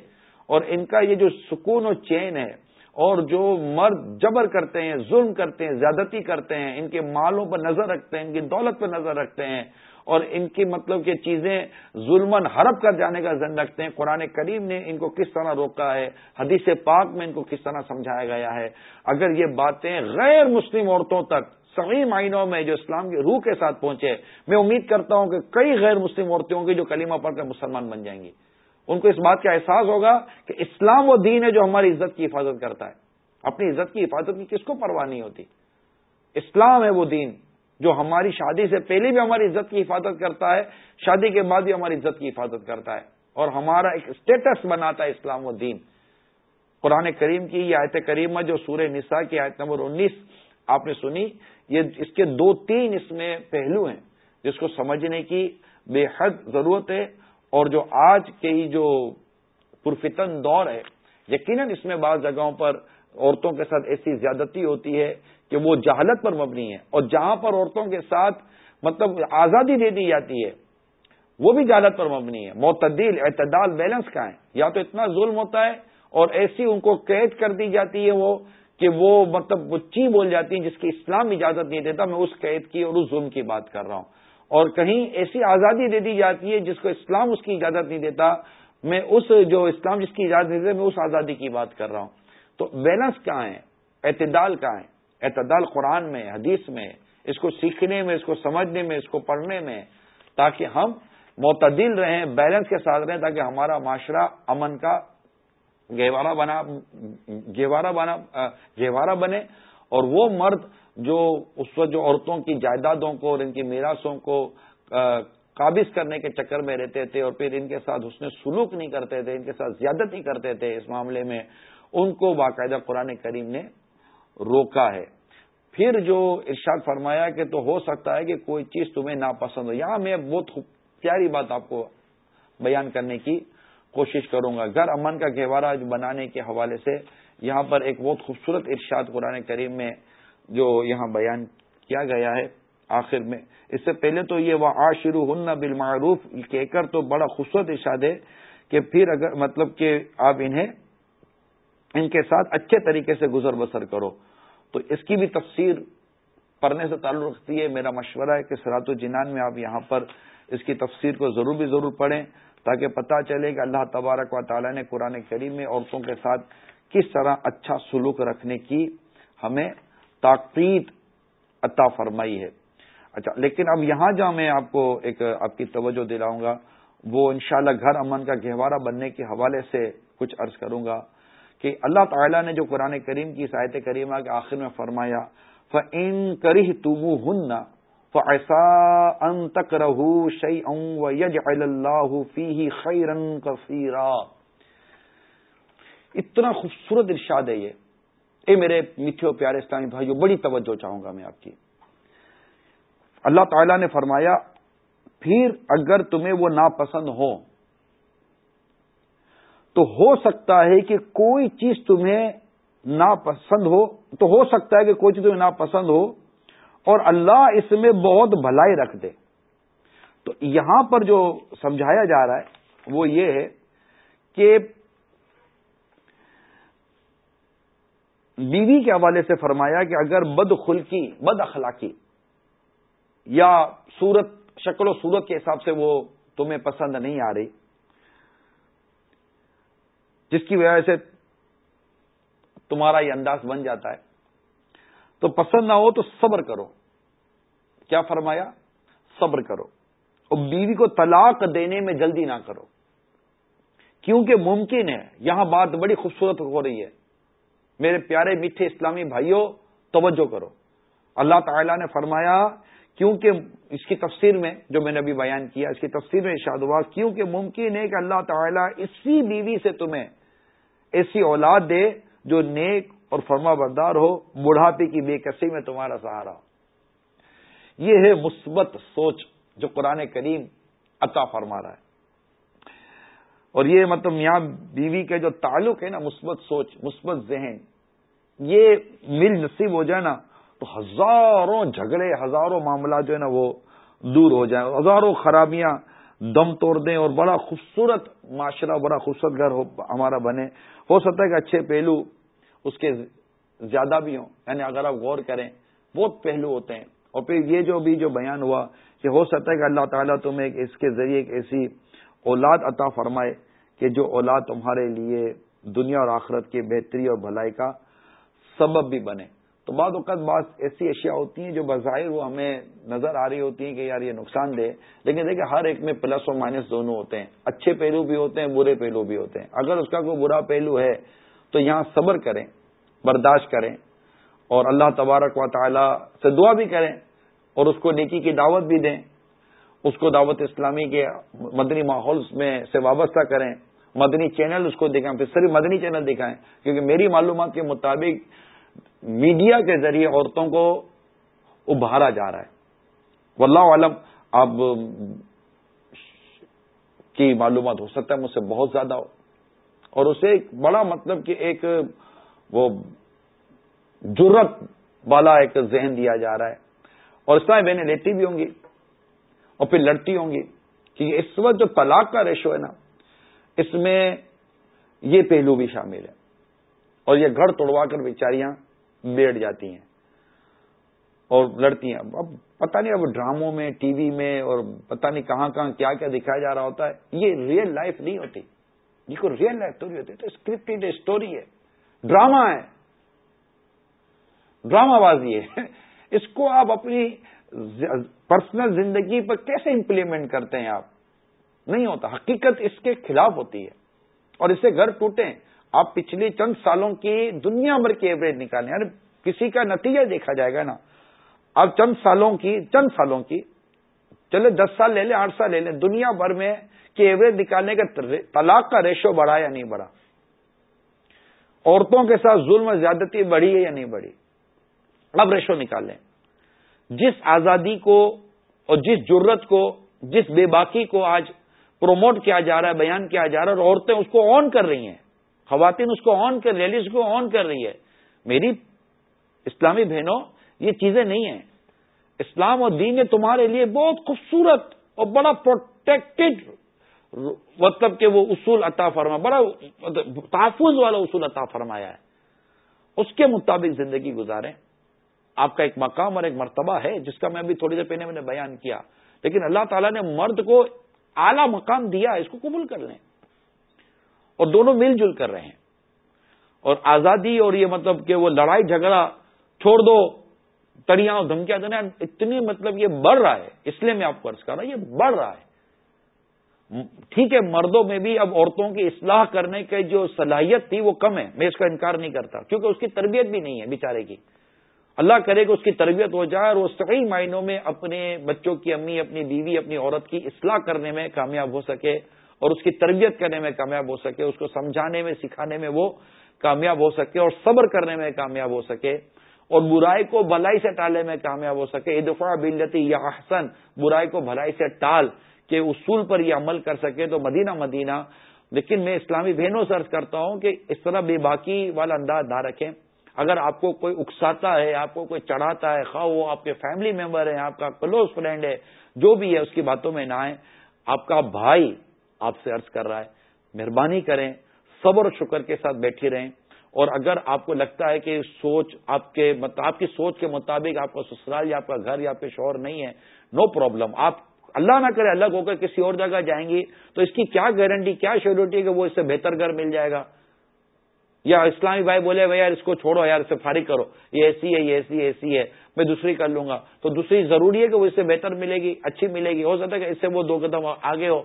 اور ان کا یہ جو سکون و چین ہے، اور جو مرد جبر کرتے ہیں، ظلم کرتے ہیں، زیادتی کرتے ہیں، ان کے مالوں پر نظر رکھتے ہیں، ان کی دولت پر نظر رکھتے ہیں اور ان کی مطلب کہ چیزیں ظلمن حرب کر جانے کا ذہن رکھتے ہیں۔ قرآن کریم نے ان کو کس طرح روکا ہے؟ حدیث پاک میں ان کو کس طرح سمجھایا گیا ہے؟ اگر یہ باتیں غیر مسلم عورتوں تک صحیح معنوں میں جو اسلام کی روح کے ساتھ پہنچے، میں امید کرتا ہوں کہ کئی غیر مسلم عورتیں ہوں گی جو کلمہ پڑھ کر مسلمان بن جائیں گی۔ ان کو اس بات کا احساس ہوگا کہ اسلام وہ دین ہے جو ہماری عزت کی حفاظت کرتا ہے۔ اپنی عزت کی حفاظت کی کس کو پرواہ نہیں ہوتی؟ اسلام ہے وہ دین۔ جو ہماری شادی سے پہلے بھی ہماری عزت کی حفاظت کرتا ہے، شادی کے بعد بھی ہماری عزت کی حفاظت کرتا ہے۔ اور ہمارا ایک اسٹیٹس بناتا ہے اسلام و دین۔ قرآن کریم کی یہ آیت کریمہ جو سورہ نساء کی آیت نمبر انیس آپ نے سنی۔ یہ اس کے دو تین اس میں پہلو ہیں جس کو سمجھنے کی بے حد ضرورت ہے۔ اور جو آج کے ہی جو پرفتن دور ہے، یقیناً اس میں بعض جگہوں پر عورتوں کے ساتھ ایسی زیادتی ہوتی ہے کہ وہ جہالت پر مبنی ہے اور جہاں پر عورتوں کے ساتھ مطلب آزادی دے دی جاتی ہے، وہ بھی جہالت پر مبنی ہے معتدل، اعتدال بیلنس کا ہے۔ یا تو اتنا ظلم ہوتا ہے اور ایسی ان کو قید کر دی جاتی ہے وہ کہ وہ مطلب وہ چی بول جاتی ہیں جس کی اسلام اجازت نہیں دیتا، میں اس قید کی اور اس ظلم کی بات کر رہا ہوں۔ اور کہیں ایسی آزادی دے دی جاتی ہے جس کو اسلام اس کی اجازت نہیں دیتا، میں اس جو اسلام جس کی اجازت نہیں دیتا، میں اس آزادی کی بات کر رہا ہوں۔ تو بیلنس کہاں ہے؟ اعتدال کہاں ہے؟ اعتدال قرآن میں، حدیث میں، اس کو سیکھنے میں، اس کو سمجھنے میں، اس کو پڑھنے میں، تاکہ ہم معتدل رہیں، بیلنس کے ساتھ رہیں، تاکہ ہمارا معاشرہ امن کا گہوارہ بنا گہوارہ بنا گہوارہ بنے۔ اور وہ مرد جو اس وقت جو عورتوں کی جائیدادوں کو اور ان کی میراثوں کو قابض کرنے کے چکر میں رہتے تھے اور پھر ان کے ساتھ اس نے سلوک نہیں کرتے تھے، ان کے ساتھ زیادت نہیں کرتے تھے اس معاملے میں، ان کو باقاعدہ قرآن کریم نے روکا ہے۔ پھر جو ارشاد فرمایا کہ تو ہو سکتا ہے کہ کوئی چیز تمہیں ناپسند ہو۔ یہاں میں بہت پیاری بات آپ کو بیان کرنے کی کوشش کروں گا۔ گھر امن کا گہوارہ بنانے کے حوالے سے یہاں پر ایک بہت خوبصورت ارشاد قرآن کریم میں جو یہاں بیان کیا گیا ہے آخر میں۔ اس سے پہلے تو یہ وہ آشرو ہن بالمعروف کہہ کر تو بڑا خوبصورت ارشاد ہے کہ پھر اگر مطلب کہ آپ انہیں ان کے ساتھ اچھے طریقے سے گزر بسر کرو۔ تو اس کی بھی تفسیر پڑھنے سے تعلق رکھتی ہے، میرا مشورہ ہے کہ سرات الجنان میں آپ یہاں پر اس کی تفسیر کو ضرور بھی ضرور پڑھیں تاکہ پتہ چلے کہ اللہ تبارک و تعالیٰ نے قرآن کریم میں عورتوں کے ساتھ کس طرح اچھا سلوک رکھنے کی ہمیں تاکید عطا فرمائی ہے۔ اچھا لیکن اب یہاں جہاں میں آپ کو ایک، آپ کی توجہ دلاؤں گا، وہ انشاءاللہ گھر امن کا گہوارہ بننے کے حوالے سے کچھ عرض کروں گا۔ کہ اللہ تعالیٰ نے جو قرآن کریم کی ساحت کریمہ کے آخر میں فرمایا فن کری تم ہن فیسا ان تک رہو شعی یج اللہ فی خیرن کثیرا اتنا خوبصورت ارشاد ہے یہ۔ اے میرے میٹھے پیارے اسلامی بھائیو، بڑی توجہ چاہوں گا میں آپ کی۔ اللہ تعالیٰ نے فرمایا، پھر اگر تمہیں وہ ناپسند ہو تو ہو سکتا ہے کہ کوئی چیز تمہیں ناپسند ہو، تو ہو سکتا ہے کہ کوئی چیز تمہیں ناپسند ہو اور اللہ اس میں بہت بھلائی رکھ دے۔ تو یہاں پر جو سمجھایا جا رہا ہے، وہ یہ ہے کہ بیوی کے حوالے سے فرمایا کہ اگر بد خلقی، بد اخلاقی یا صورت، شکل و صورت کے حساب سے وہ تمہیں پسند نہیں آ رہی جس کی وجہ سے تمہارا یہ انداز بن جاتا ہے۔ تو پسند نہ ہو تو صبر کرو۔ کیا فرمایا؟ صبر کرو۔ اور بیوی کو طلاق دینے میں جلدی نہ کرو۔ کیونکہ ممکن ہے، یہاں بات بڑی خوبصورت ہو رہی ہے۔ میرے پیارے میٹھے اسلامی بھائیوں، توجہ کرو۔ اللہ تعالی نے فرمایا، کیونکہ اس کی تفسیر میں جو میں نے ابھی بیان کیا، اس کی تفسیر میں ارشاد ہوا، کیونکہ ممکن ہے کہ اللہ تعالیٰ اسی بیوی سے تمہیں ایسی اولاد دے جو نیک اور فرما بردار ہو، بڑھاپے کی بے کسی میں تمہارا سہارا ہو۔ یہ ہے مثبت سوچ جو قرآن کریم عطا فرما رہا ہے۔ اور یہ مطلب یہاں بیوی کے جو تعلق ہے نا، مثبت سوچ، مثبت ذہن، یہ مل نصیب ہو جائے نا، تو ہزاروں جھگڑے، ہزاروں معاملات جو ہے نا وہ دور ہو جائیں۔ ہزاروں خرابیاں دم توڑ دیں اور بڑا خوبصورت معاشرہ بڑا خوبصورت گھر ہمارا بنے۔ ہو سکتا ہے کہ اچھے پہلو اس کے زیادہ بھی ہوں۔ یعنی اگر آپ غور کریں، بہت پہلو ہوتے ہیں۔ اور پھر یہ جو بھی جو بیان ہوا کہ ہو سکتا ہے کہ اللہ تعالیٰ تمہیں اس کے ذریعے ایک ایسی اولاد عطا فرمائے کہ جو اولاد تمہارے لیے دنیا اور آخرت کی بہتری اور بھلائی کا سبب بھی بنے۔ تو بعض اوقات بعض ایسی اشیاء ہوتی ہیں جو بظاہر وہ ہمیں نظر آ رہی ہوتی ہیں کہ یار یہ نقصان دہ لیکن دیکھیں، ہر ایک میں پلس اور مائنس دونوں ہوتے ہیں۔ اچھے پہلو بھی ہوتے ہیں، برے پہلو بھی ہوتے ہیں۔ اگر اس کا کوئی برا پہلو ہے تو یہاں صبر کریں، برداشت کریں اور اللہ تبارک و تعالی سے دعا بھی کریں اور اس کو نیکی کی دعوت بھی دیں۔ اس کو دعوت اسلامی کے مدنی ماحول میں سے وابستہ کریں۔ مدنی چینل اس کو دکھائیں، پھر صرف مدنی چینل دکھائیں، کیونکہ میری معلومات کے مطابق میڈیا کے ذریعے عورتوں کو ابھارا جا رہا ہے۔ واللہ عالم آپ کی معلومات ہو سکتا ہے مجھ سے بہت زیادہ۔ ہو اور اسے ایک بڑا مطلب کہ ایک وہ جرت والا ایک ذہن دیا جا رہا ہے۔ اور اس طرح بہنیں لیتی بھی ہوں گی اور پھر لڑتی ہوں گی کہ اس وقت جو طلاق کا ریشو ہے نا، اس میں یہ پہلو بھی شامل ہے۔ اور یہ گھر توڑوا کر بیچاریاں بیٹھ جاتی ہیں اور لڑتی ہیں۔ اب پتہ نہیں اب ڈراموں میں، ٹی وی میں اور پتہ نہیں کہاں کہاں کیا کیا دکھایا جا رہا ہوتا ہے۔ یہ ریئل لائف نہیں ہوتی۔ یہ کو ریئل لائف تھوڑی ہوتی تو اسکرپٹڈ اسٹوری ہے۔ ڈراما ہے۔ ڈرامہ بازی ہے۔ اس کو آپ اپنی پرسنل زندگی پر کیسے امپلیمنٹ کرتے ہیں آپ؟ نہیں ہوتا۔ حقیقت اس کے خلاف ہوتی ہے۔ اور اس سے گھر ٹوٹے آپ پچھلے چند سالوں کی دنیا بھر کی ایوریج نکالیں یعنی کسی کا نتیجہ دیکھا جائے گا نا۔ اب چند سالوں کی، چند سالوں کی، چلے دس سال لے لیں، آٹھ سال لے لیں، دنیا بھر میں کہ ایوریج نکالنے کا طلاق کا ریشو بڑھا یا نہیں بڑھا؟ عورتوں کے ساتھ ظلم زیادتی بڑھی ہے یا نہیں بڑھی؟ اب ریشو نکال لیں۔ جس آزادی کو اور جس جرت کو، جس بے باکی کو آج پروموٹ کیا جا رہا ہے، بیان کیا جا رہا ہے اور عورتیں اس کو آن کر رہی ہیں خواتین اس کو آن کر ریلی اس کو آن کر رہی ہے۔ میری اسلامی بہنوں، یہ چیزیں نہیں ہیں۔ اسلام اور دین نے تمہارے لیے بہت خوبصورت اور بڑا پروٹیکٹڈ مطلب کہ وہ اصول عطا فرما، بڑا تحفظ والا اصول عطا فرمایا ہے۔ اس کے مطابق زندگی گزاریں۔ آپ کا ایک مقام اور ایک مرتبہ ہے، جس کا میں ابھی تھوڑی دیر پہلے میں نے بیان کیا۔ لیکن اللہ تعالیٰ نے مرد کو اعلی مقام دیا، اس کو قبول کر لیں۔ اور دونوں مل جل کر رہے ہیں۔ اور آزادی اور یہ مطلب کہ وہ لڑائی جھگڑا چھوڑ دو، تڑیاں اور دھمکیاں دینا، اتنی مطلب یہ بڑھ رہا ہے۔ اس لیے میں آپ کو عرض کر رہا ہوں، یہ بڑھ رہا ہے۔ ٹھیک ہے، مردوں میں بھی اب عورتوں کی اصلاح کرنے کی جو صلاحیت تھی وہ کم ہے، میں اس کا انکار نہیں کرتا، کیونکہ اس کی تربیت بھی نہیں ہے بیچارے کی۔ اللہ کرے کہ اس کی تربیت ہو جائے اور وہ صحیح معنوں میں اپنے بچوں کی امی، اپنی بیوی، اپنی عورت کی اصلاح کرنے میں کامیاب ہو سکے۔ اور اس کی تربیت کرنے میں کامیاب ہو سکے، اس کو سمجھانے میں، سکھانے میں وہ کامیاب ہو سکے اور صبر کرنے میں کامیاب ہو سکے اور برائی کو بھلائی سے ٹالنے میں کامیاب ہو سکے۔ یہ دفعہ بلتی یا احسن، برائی کو بھلائی سے ٹال کے اصول پر یہ عمل کر سکے تو مدینہ مدینہ۔ لیکن میں اسلامی بہنوں سے عرض کرتا ہوں کہ اس طرح بے باقی والا انداز نہ رکھیں۔ اگر آپ کو کوئی اکساتا ہے، آپ کو کوئی چڑھاتا ہے، خواہ وہ آپ کے فیملی ممبر ہیں، آپ کا کلوز فرینڈ ہے، جو بھی ہے، اس کی باتوں میں نہ آئے آپ کا بھائی آپ سے عرض کر رہا ہے، مہربانی کریں، صبر و شکر کے ساتھ بیٹھی رہیں۔ اور اگر آپ کو لگتا ہے کہ سوچ آپ کے آپ کی سوچ کے مطابق آپ کا سسرال یا آپ کا گھر یا آپ کے شوہر نہیں ہے نو پرابلم آپ اللہ نہ کرے الگ ہو کر کسی اور جگہ جائیں گی، تو اس کی کیا گارنٹی کیا شیورٹی ہے کہ وہ اس سے بہتر گھر مل جائے گا؟ یا اسلامی بھائی بولے، بھائی یار اس کو چھوڑو یار اسے فارغ کرو۔ یہ ایسی ہے، یہ ایسی ایسی ہے، میں دوسری کر لوں گا۔ تو دوسری ضروری ہے کہ وہ اس سے بہتر ملے گی، اچھی ملے گی، ہو سکتا ہے کہ اس سے وہ دو قدم آگے ہو۔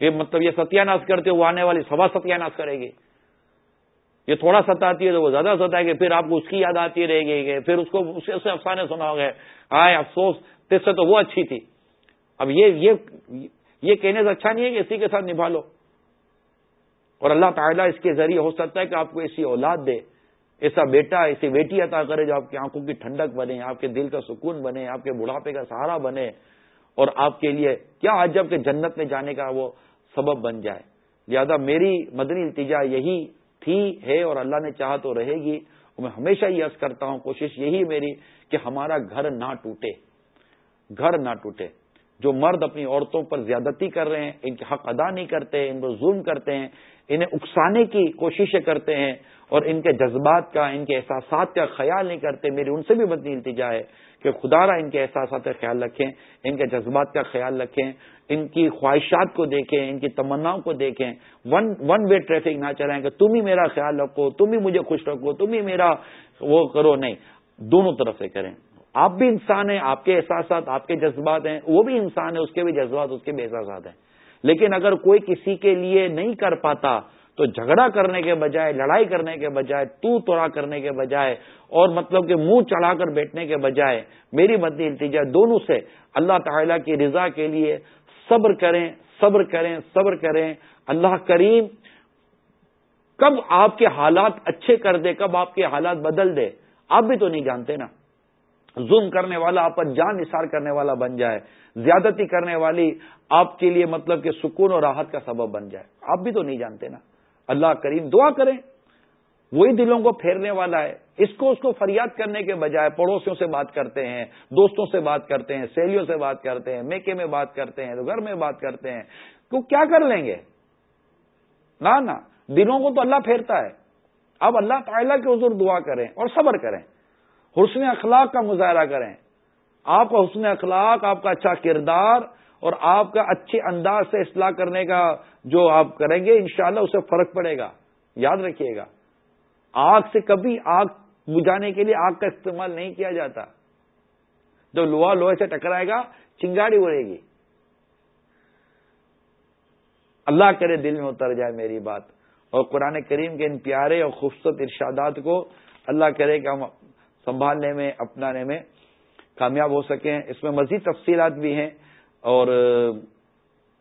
یہ مطلب یہ ستیہ ناش کرتے وہ آنے والی سوا ستیہ ناش کرے گی یہ تھوڑا ستاتی ہے تو وہ زیادہ ستائے گی پھر آپ کو اس کی یاد آتی رہے گی پھر اس کو اس سے افسانے سنا ہوگا آئے، افسوس سے تو وہ اچھی تھی۔ اب یہ یہ کہنے سے اچھا نہیں ہے کہ اسی کے ساتھ نبھا لو۔ اور اللہ تعالیٰ اس کے ذریعے ہو سکتا ہے کہ آپ کو ایسی اولاد دے، ایسا بیٹا، ایسی بیٹی عطا کرے جو آپ کی آنکھوں کی ٹھنڈک بنے، آپ کے دل کا سکون بنے، آپ کے بڑھاپے کا سہارا بنے۔ اور آپ کے لیے کیا عجب کے جنت میں جانے کا وہ سبب بن جائے۔ لہذا میری مدنی التجا یہی تھی، ہے اور اللہ نے چاہا تو رہے گی۔ اور میں ہمیشہ یہ عرض کرتا ہوں، کوشش یہی میری کہ ہمارا گھر نہ ٹوٹے۔ گھر نہ ٹوٹے۔ جو مرد اپنی عورتوں پر زیادتی کر رہے ہیں، ان کے حق ادا نہیں کرتے، ان پر ظلم کرتے ہیں، انہیں اکسانے کی کوششیں کرتے ہیں۔ اور ان کے جذبات کا، ان کے احساسات کا خیال نہیں کرتے، میری ان سے بھی بدنی التجا ہے کہ خدا را ان کے احساسات کا خیال رکھیں، ان کے جذبات کا خیال رکھیں، ان کی خواہشات کو دیکھیں، ان کی تمناؤں کو دیکھیں۔ ون ون وے ٹریفک نہ چلائیں کہ تم ہی میرا خیال رکھو، تم ہی مجھے خوش رکھو، تم ہی میرا وہ کرو، نہیں۔ دونوں طرف سے کریں۔ آپ بھی انسان ہیں، آپ کے احساسات، آپ کے جذبات ہیں، وہ بھی انسان ہے اس کے بھی جذبات، اس کے بھی احساسات ہیں۔ لیکن اگر کوئی کسی کے لیے نہیں کر پاتا تو جھگڑا کرنے کے بجائے، لڑائی کرنے کے بجائے، تو توڑا کرنے کے بجائے اور مطلب کہ منہ چڑھا کر بیٹھنے کے بجائے میری مدنی التجا دونوں سے اللہ تعالی کی رضا کے لیے صبر کریں صبر کریں صبر کریں۔ اللہ کریم، کب آپ کے حالات اچھے کر دے، کب آپ کے حالات بدل دے، آپ بھی تو نہیں جانتے نا۔ ظلم کرنے والا آپ پر جان نثار کرنے والا بن جائے، زیادتی کرنے والی آپ کے لیے مطلب کہ سکون اور راحت کا سبب بن جائے۔ آپ بھی تو نہیں جانتے نا۔ اللہ کریم دعا کریں، وہی دلوں کو پھیرنے والا ہے۔ اس کو اس کو فریاد کرنے کے بجائے پڑوسیوں سے بات کرتے ہیں، دوستوں سے بات کرتے ہیں، سہیلیوں سے بات کرتے ہیں، میکے میں بات کرتے ہیں، گھر میں بات کرتے ہیں۔ تو کیا کر لیں گے؟ نہ دلوں کو تو اللہ پھیرتا ہے۔ اب اللہ تعالیٰ کے حضور دعا کریں اور صبر کریں۔ حسن اخلاق کا مظاہرہ کریں۔ آپ کا حسن اخلاق، آپ کا اچھا کردار اور آپ کا اچھے انداز سے اصلاح کرنے کا جو آپ کریں گے، انشاءاللہ اسے فرق پڑے گا۔ یاد رکھیے گا۔ آگ سے کبھی آگ بجھانے کے لیے آگ کا استعمال نہیں کیا جاتا۔ جب لوہا لوہے سے ٹکرائے گا، چنگاڑی اڑے گی۔ اللہ کرے دل میں اتر جائے میری بات۔ اور قرآن کریم کے ان پیارے اور خوبصورت ارشادات کو اللہ کرے کہ ہم سنبھالنے میں، اپنانے میں کامیاب ہو سکیں۔ اس میں مزید تفصیلات بھی ہیں۔ اور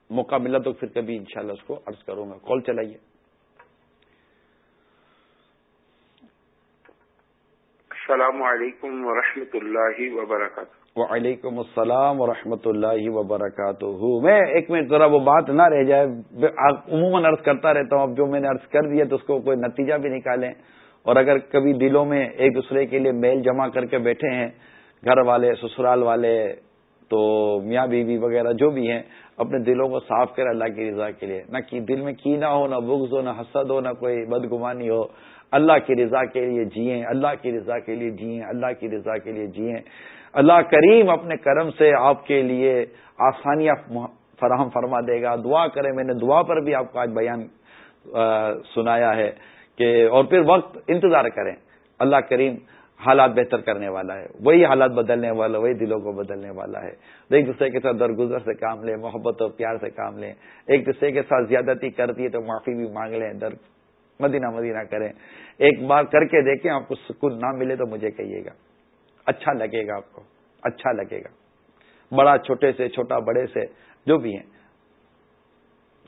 موقع ملا تو پھر کبھی انشاءاللہ اس کو عرض کروں گا۔ کال چلائیے۔ السلام علیکم ورحمۃ اللہ وبرکاتہ۔ وعلیکم السلام ورحمۃ اللہ وبرکاتہ۔ میں ایک منٹ ذرا وہ بات نہ رہ جائے عموماً عرض کرتا رہتا ہوں اب جو میں نے عرض کر دیا تو اس کو کوئی نتیجہ بھی نکالیں۔ اور اگر کبھی دلوں میں ایک دوسرے کے لیے میل جمع کر کے بیٹھے ہیں گھر والے سسرال والے تو میاں بیوی وغیرہ جو بھی ہیں، اپنے دلوں کو صاف کر اللہ کی رضا کے لیے۔ نہ کہ دل میں کی نہ ہو، نہ بغض ہو، نہ حسد ہو، نہ کوئی بدگمانی ہو۔ اللہ کی رضا کے لیے جیئیں، اللہ کی رضا کے لیے جیئیں، اللہ کی رضا کے لیے جیئیں۔ اللہ کریم اپنے کرم سے آپ کے لیے آسانیاں فراہم فرما دے گا۔ دعا کریں، میں نے دعا پر بھی آپ کو آج بیان سنایا ہے کہ اور پھر وقت انتظار کریں۔ اللہ کریم حالات بہتر کرنے والا ہے، وہی حالات بدلنے والا، وہی دلوں کو بدلنے والا ہے۔ ایک دوسرے کے ساتھ درگزر سے کام لیں، محبت اور پیار سے کام لیں۔ ایک دوسرے کے ساتھ زیادتی کرتی ہے تو معافی بھی مانگ لیں، در مدینہ مدینہ کریں۔ ایک بار کر کے دیکھیں آپ کو سکون نہ ملے تو مجھے کہیے گا۔ اچھا لگے گا آپ کو اچھا لگے گا۔ بڑا، چھوٹے سے، چھوٹا، بڑے سے، جو بھی ہیں۔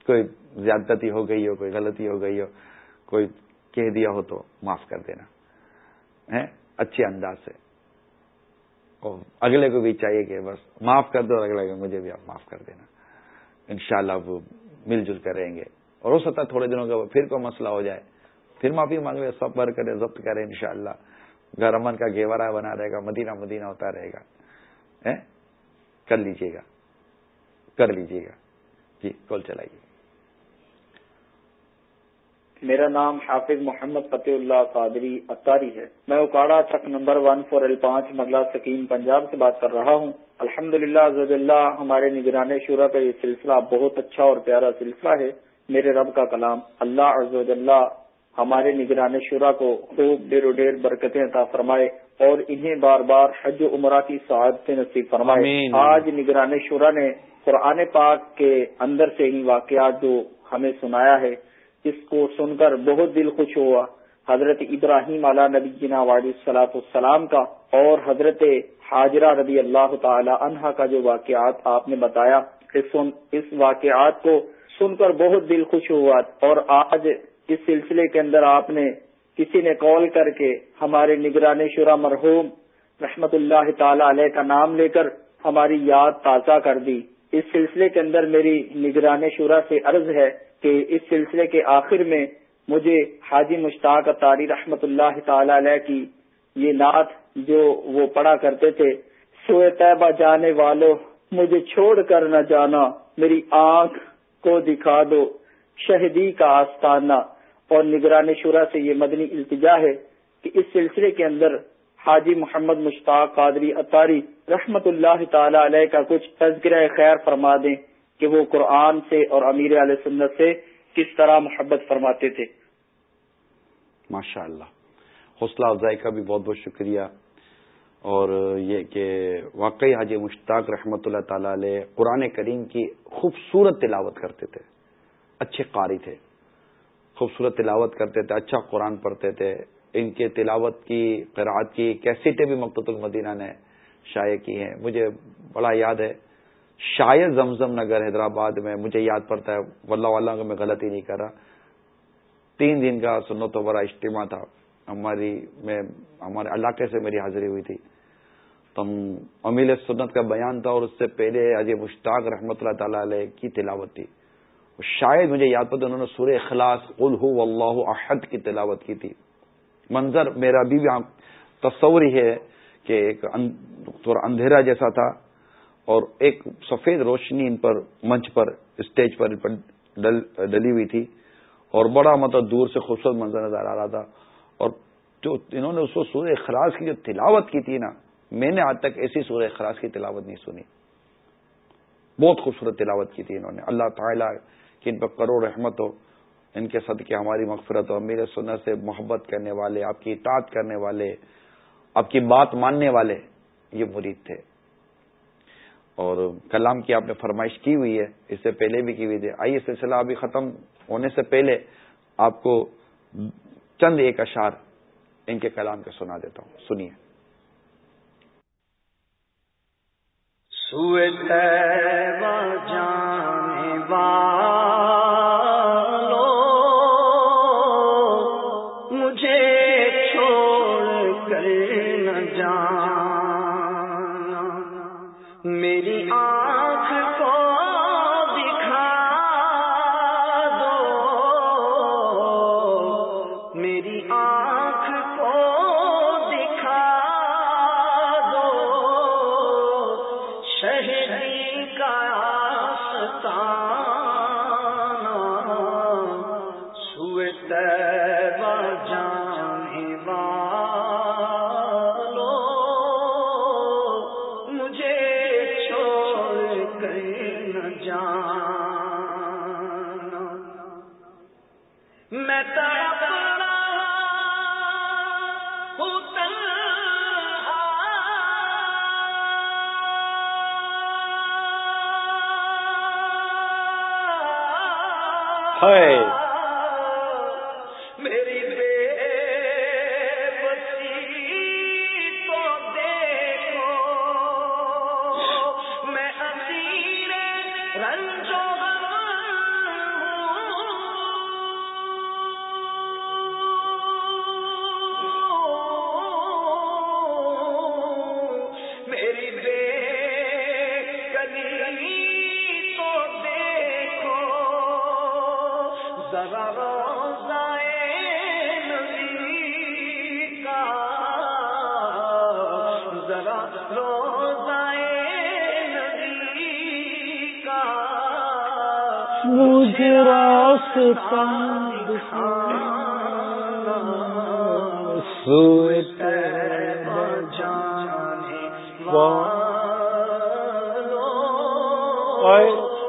کوئی زیادتی ہو گئی ہو، کوئی غلطی ہو گئی ہو، کوئی کہہ دیا ہو تو معاف کر دینا۔ اچھے انداز سے۔ اور اگلے کو بھی چاہیے کہ بس معاف کر دو اور اگلے کو مجھے بھی آپ معاف کر دینا۔ انشاءاللہ شاء وہ مل جل کر رہیں گے۔ اور ہو سکتا ہے تھوڑے دنوں کا پھر کوئی مسئلہ ہو جائے۔ پھر معافی مانگ لے سب بھر کرے ضبط کرے انشاءاللہ۔ گھر امن کا گیورا بنا رہے گا، مدینہ مدینہ ہوتا رہے گا۔ کر لیجیے گا۔ کر لیجیے گا۔ جی کال چلائیے۔ میرا نام حافظ محمد فتح اللہ قادری اتاری ہے۔ میں اکاڑا چک نمبر ون فور ایل پانچ مغلا سکیم پنجاب سے بات کر رہا ہوں۔ الحمد للہ ہمارے نگران شورا کا یہ سلسلہ بہت اچھا اور پیارا سلسلہ ہے۔ میرے رب کا کلام اللہ عز و ہمارے نگران شورا کو خوب دیر و دیر برکتیں عطا فرمائے اور انہیں بار بار حج و عمرہ کی سعادت نصیب فرمائے۔ آج نگران شورا نے قرآن پاک کے اندر سے ان واقعات جو ہمیں سنایا ہے اس کو سن کر بہت دل خوش ہوا۔ حضرت ابراہیم علیہ نبی جنا صلاح السلام کا اور حضرت حاجرہ رضی اللہ تعالی عنہا کا جو واقعات آپ نے بتایا، اس واقعات کو سن کر بہت دل خوش ہوا۔ اور آج اس سلسلے کے اندر آپ نے کسی نے کال کر کے ہمارے نگران شرا مرحوم رحمت اللہ تعالی علیہ کا نام لے کر ہماری یاد تازہ کر دی۔ اس سلسلے کے اندر میری نگران شورا سے عرض ہے کہ اس سلسلے کے آخر میں مجھے حاجی مشتاق تاری رحمت اللہ تعالی علیہ کی یہ نعت جو وہ پڑھا کرتے تھے، سوئے طیبہ جانے والوں مجھے چھوڑ کر نہ جانا، میری آنکھ کو دکھا دو، شہدی کا آستانہ۔ اور نگران شورا سے یہ مدنی التجا ہے کہ اس سلسلے کے اندر حاجی محمد مشتاق قادری اطاری رحمت اللہ تعالی علیہ کا کچھ تذکرہ خیر فرما دیں۔ کہ وہ قرآن سے اور امیر علیہ سنت سے کس طرح محبت فرماتے تھے۔ ماشاء اللہ حوصلہ افزائی کا بھی بہت بہت شکریہ۔ اور یہ کہ واقعی حاجی مشتاق رحمت اللہ تعالی علیہ قرآن کریم کی خوبصورت تلاوت کرتے تھے۔ اچھے قاری تھے۔ خوبصورت تلاوت کرتے تھے اچھا قرآن پڑھتے تھے۔ ان کے تلاوت کی قرآت کی کیسٹیں بھی مقت المدینہ نے شائع کی ہیں۔ مجھے بڑا یاد ہے شاید زمزم نگر حیدرآباد میں مجھے یاد پڑتا ہے، واللہ واللہ میں غلطی نہیں کر رہا تین دن کا سنت و بڑا اجتماع تھا۔ ہماری میں، ہمارے علاقے سے میری حاضری ہوئی تھی۔ تو امیل سنت کا بیان تھا اور اس سے پہلے اجے مشتاق رحمۃ اللہ تعالی علیہ کی تلاوت تھی۔ شاید مجھے یاد پڑتا انہوں نے سورہ اخلاص قل ہو اللہ احد کی تلاوت کی تھی۔ منظر میرا بھی تصور ہی ہے کہ ایک تھوڑا اندھیرا جیسا تھا۔ اور ایک سفید روشنی ان پر منچ پر اسٹیج پر ڈلی ہوئی تھی اور بڑا مطلب دور سے خوبصورت منظر نظر آ رہا تھا اور جو انہوں نے اس کو سورہ اخلاص کی جو تلاوت کی تھی نا، میں نے آج تک ایسی سورہ اخلاص کی تلاوت نہیں سنی۔ بہت خوبصورت تلاوت کی تھی انہوں نے۔ اللہ تعالیٰ کہ ان پر کروڑ رحمت ہو، ان کے صدقے ہماری مغفرت ہو۔ میرے سنت سے محبت کرنے والے، آپ کی اطاعت کرنے والے، آپ کی بات ماننے والے یہ مرید تھے۔ اور کلام کی آپ نے فرمائش کی ہوئی ہے، اس سے پہلے بھی کی ہوئی تھی۔ آئیے سلسلہ ابھی ختم ہونے سے پہلے آپ کو چند ایک اشار ان کے کلام کے سنا دیتا ہوں۔ سنیے۔ سوئے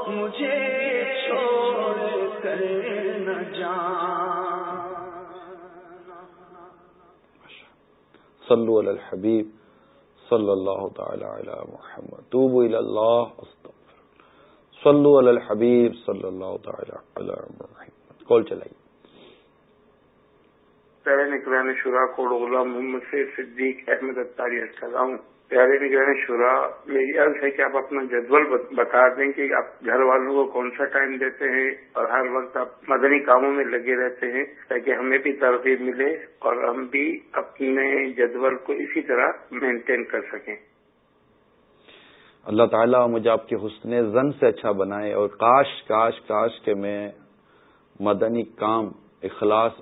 مجھے چھوڑ کر نہ صلو علی الحبیب صلی اللہ تعالی علی محمد۔ توبو الی اللہ۔ صلو علی الحبیب صلی اللہ تعالی کال چلائیے پیارے نگران شورا کو محمد سے صدیق، احمد اتاری السلام. پیارے نگران شورا، میری عرض ہے کہ آپ اپنا جدول بتا دیں کہ آپ گھر والوں کو کون سا ٹائم دیتے ہیں اور ہر وقت آپ مدنی کاموں میں لگے رہتے ہیں تاکہ ہمیں بھی ترغیب ملے اور ہم بھی اپنے جدول کو اسی طرح مینٹین کر سکیں۔ اللہ تعالیٰ مجھے آپ کے حسن زن سے اچھا بنائے اور کاش کاش کاش کہ میں مدنی کام، اخلاص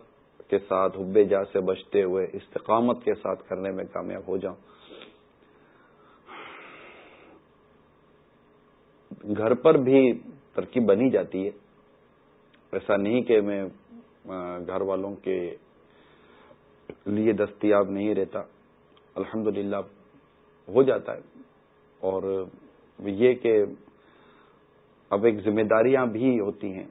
کے ساتھ، حب جا سے بچتے ہوئے، استقامت کے ساتھ کرنے میں کامیاب ہو جاؤں۔ گھر پر بھی ترکیب بنی جاتی ہے۔ ایسا نہیں کہ میں گھر والوں کے لیے دستیاب نہیں رہتا۔ الحمدللہ، ہو جاتا ہے۔ اور یہ کہ اب ایک ذمہ داریاں بھی ہوتی ہیں،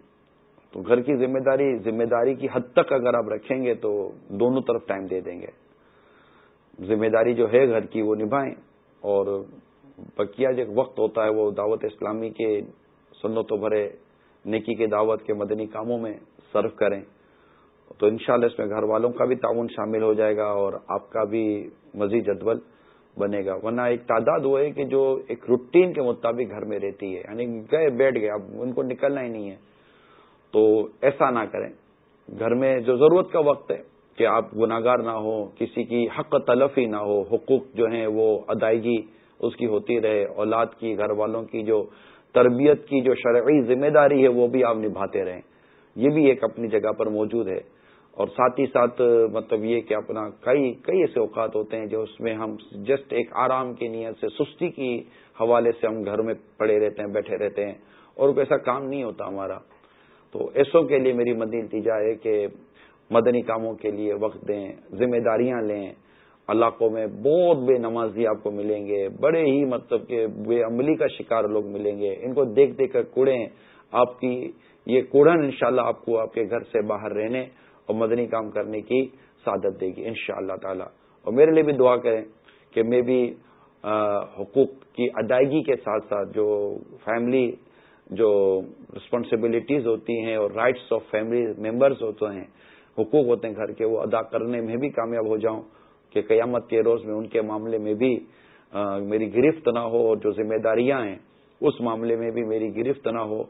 تو گھر کی ذمہ داری ذمہ داری کی حد تک اگر آپ رکھیں گے تو دونوں طرف ٹائم دے دیں گے۔ ذمہ داری جو ہے گھر کی وہ نبھائیں، اور بقیہ جو وقت ہوتا ہے وہ دعوت اسلامی کے سنتوں بھرے، نیکی کے دعوت کے مدنی کاموں میں صرف کریں۔ تو انشاءاللہ اس میں گھر والوں کا بھی تعاون شامل ہو جائے گا اور آپ کا بھی مزید جدول بنے گا۔ ورنہ ایک تعداد وہ ہے کہ جو ایک روٹین کے مطابق گھر میں رہتی ہے یعنی گئے، بیٹھ گئے، اب ان کو نکلنا ہی نہیں ہے۔ تو ایسا نہ کریں۔ گھر میں جو ضرورت کا وقت ہے کہ آپ گناگار نہ ہو کسی کی حق تلفی نہ ہو، حقوق جو ہیں وہ ادائیگی اس کی ہوتی رہے، اولاد کی، گھر والوں کی جو تربیت کی جو شرعی ذمہ داری ہے وہ بھی آپ نبھاتے رہیں۔ یہ بھی ایک اپنی جگہ پر موجود ہے۔ اور ساتھ ہی ساتھ مطلب یہ کہ اپنا کئی کئی ایسے اوقات ہوتے ہیں جو اس میں ہم جسٹ ایک آرام کی نیت سے، سستی کی حوالے سے ہم گھر میں پڑے رہتے ہیں، بیٹھے رہتے ہیں، اور کوئی ایسا کام نہیں ہوتا ہمارا۔ تو ایسوں کے لیے میری مدی نتیجہ ہے کہ مدنی کاموں کے لیے وقت دیں، ذمہ داریاں لیں۔ علاقوں میں بہت بے نمازی آپ کو ملیں گے، بڑے ہی مطلب کہ بے عملی کا شکار لوگ ملیں گے۔ ان کو دیکھ دیکھ کر کوڑیں آپ کی یہ کوڑن انشاءاللہ آپ کو آپ کے گھر سے باہر رہنے۔ اور مدنی کام کرنے کی سعادت دے گی، انشاءاللہ تعالی۔ اور میرے لیے بھی دعا کریں کہ میں بھی حقوق کی ادائیگی کے ساتھ ساتھ جو فیملی جو رسپانسبلٹیز ہوتی ہیں اور رائٹس آف فیملی ممبرز ہوتے ہیں، حقوق ہوتے ہیں گھر کے، وہ ادا کرنے میں بھی کامیاب ہو جاؤں کہ قیامت کے روز میں ان کے معاملے میں بھی میری گرفت نہ ہو اور جو ذمہ داریاں ہیں، اس معاملے میں بھی میری گرفت نہ ہو۔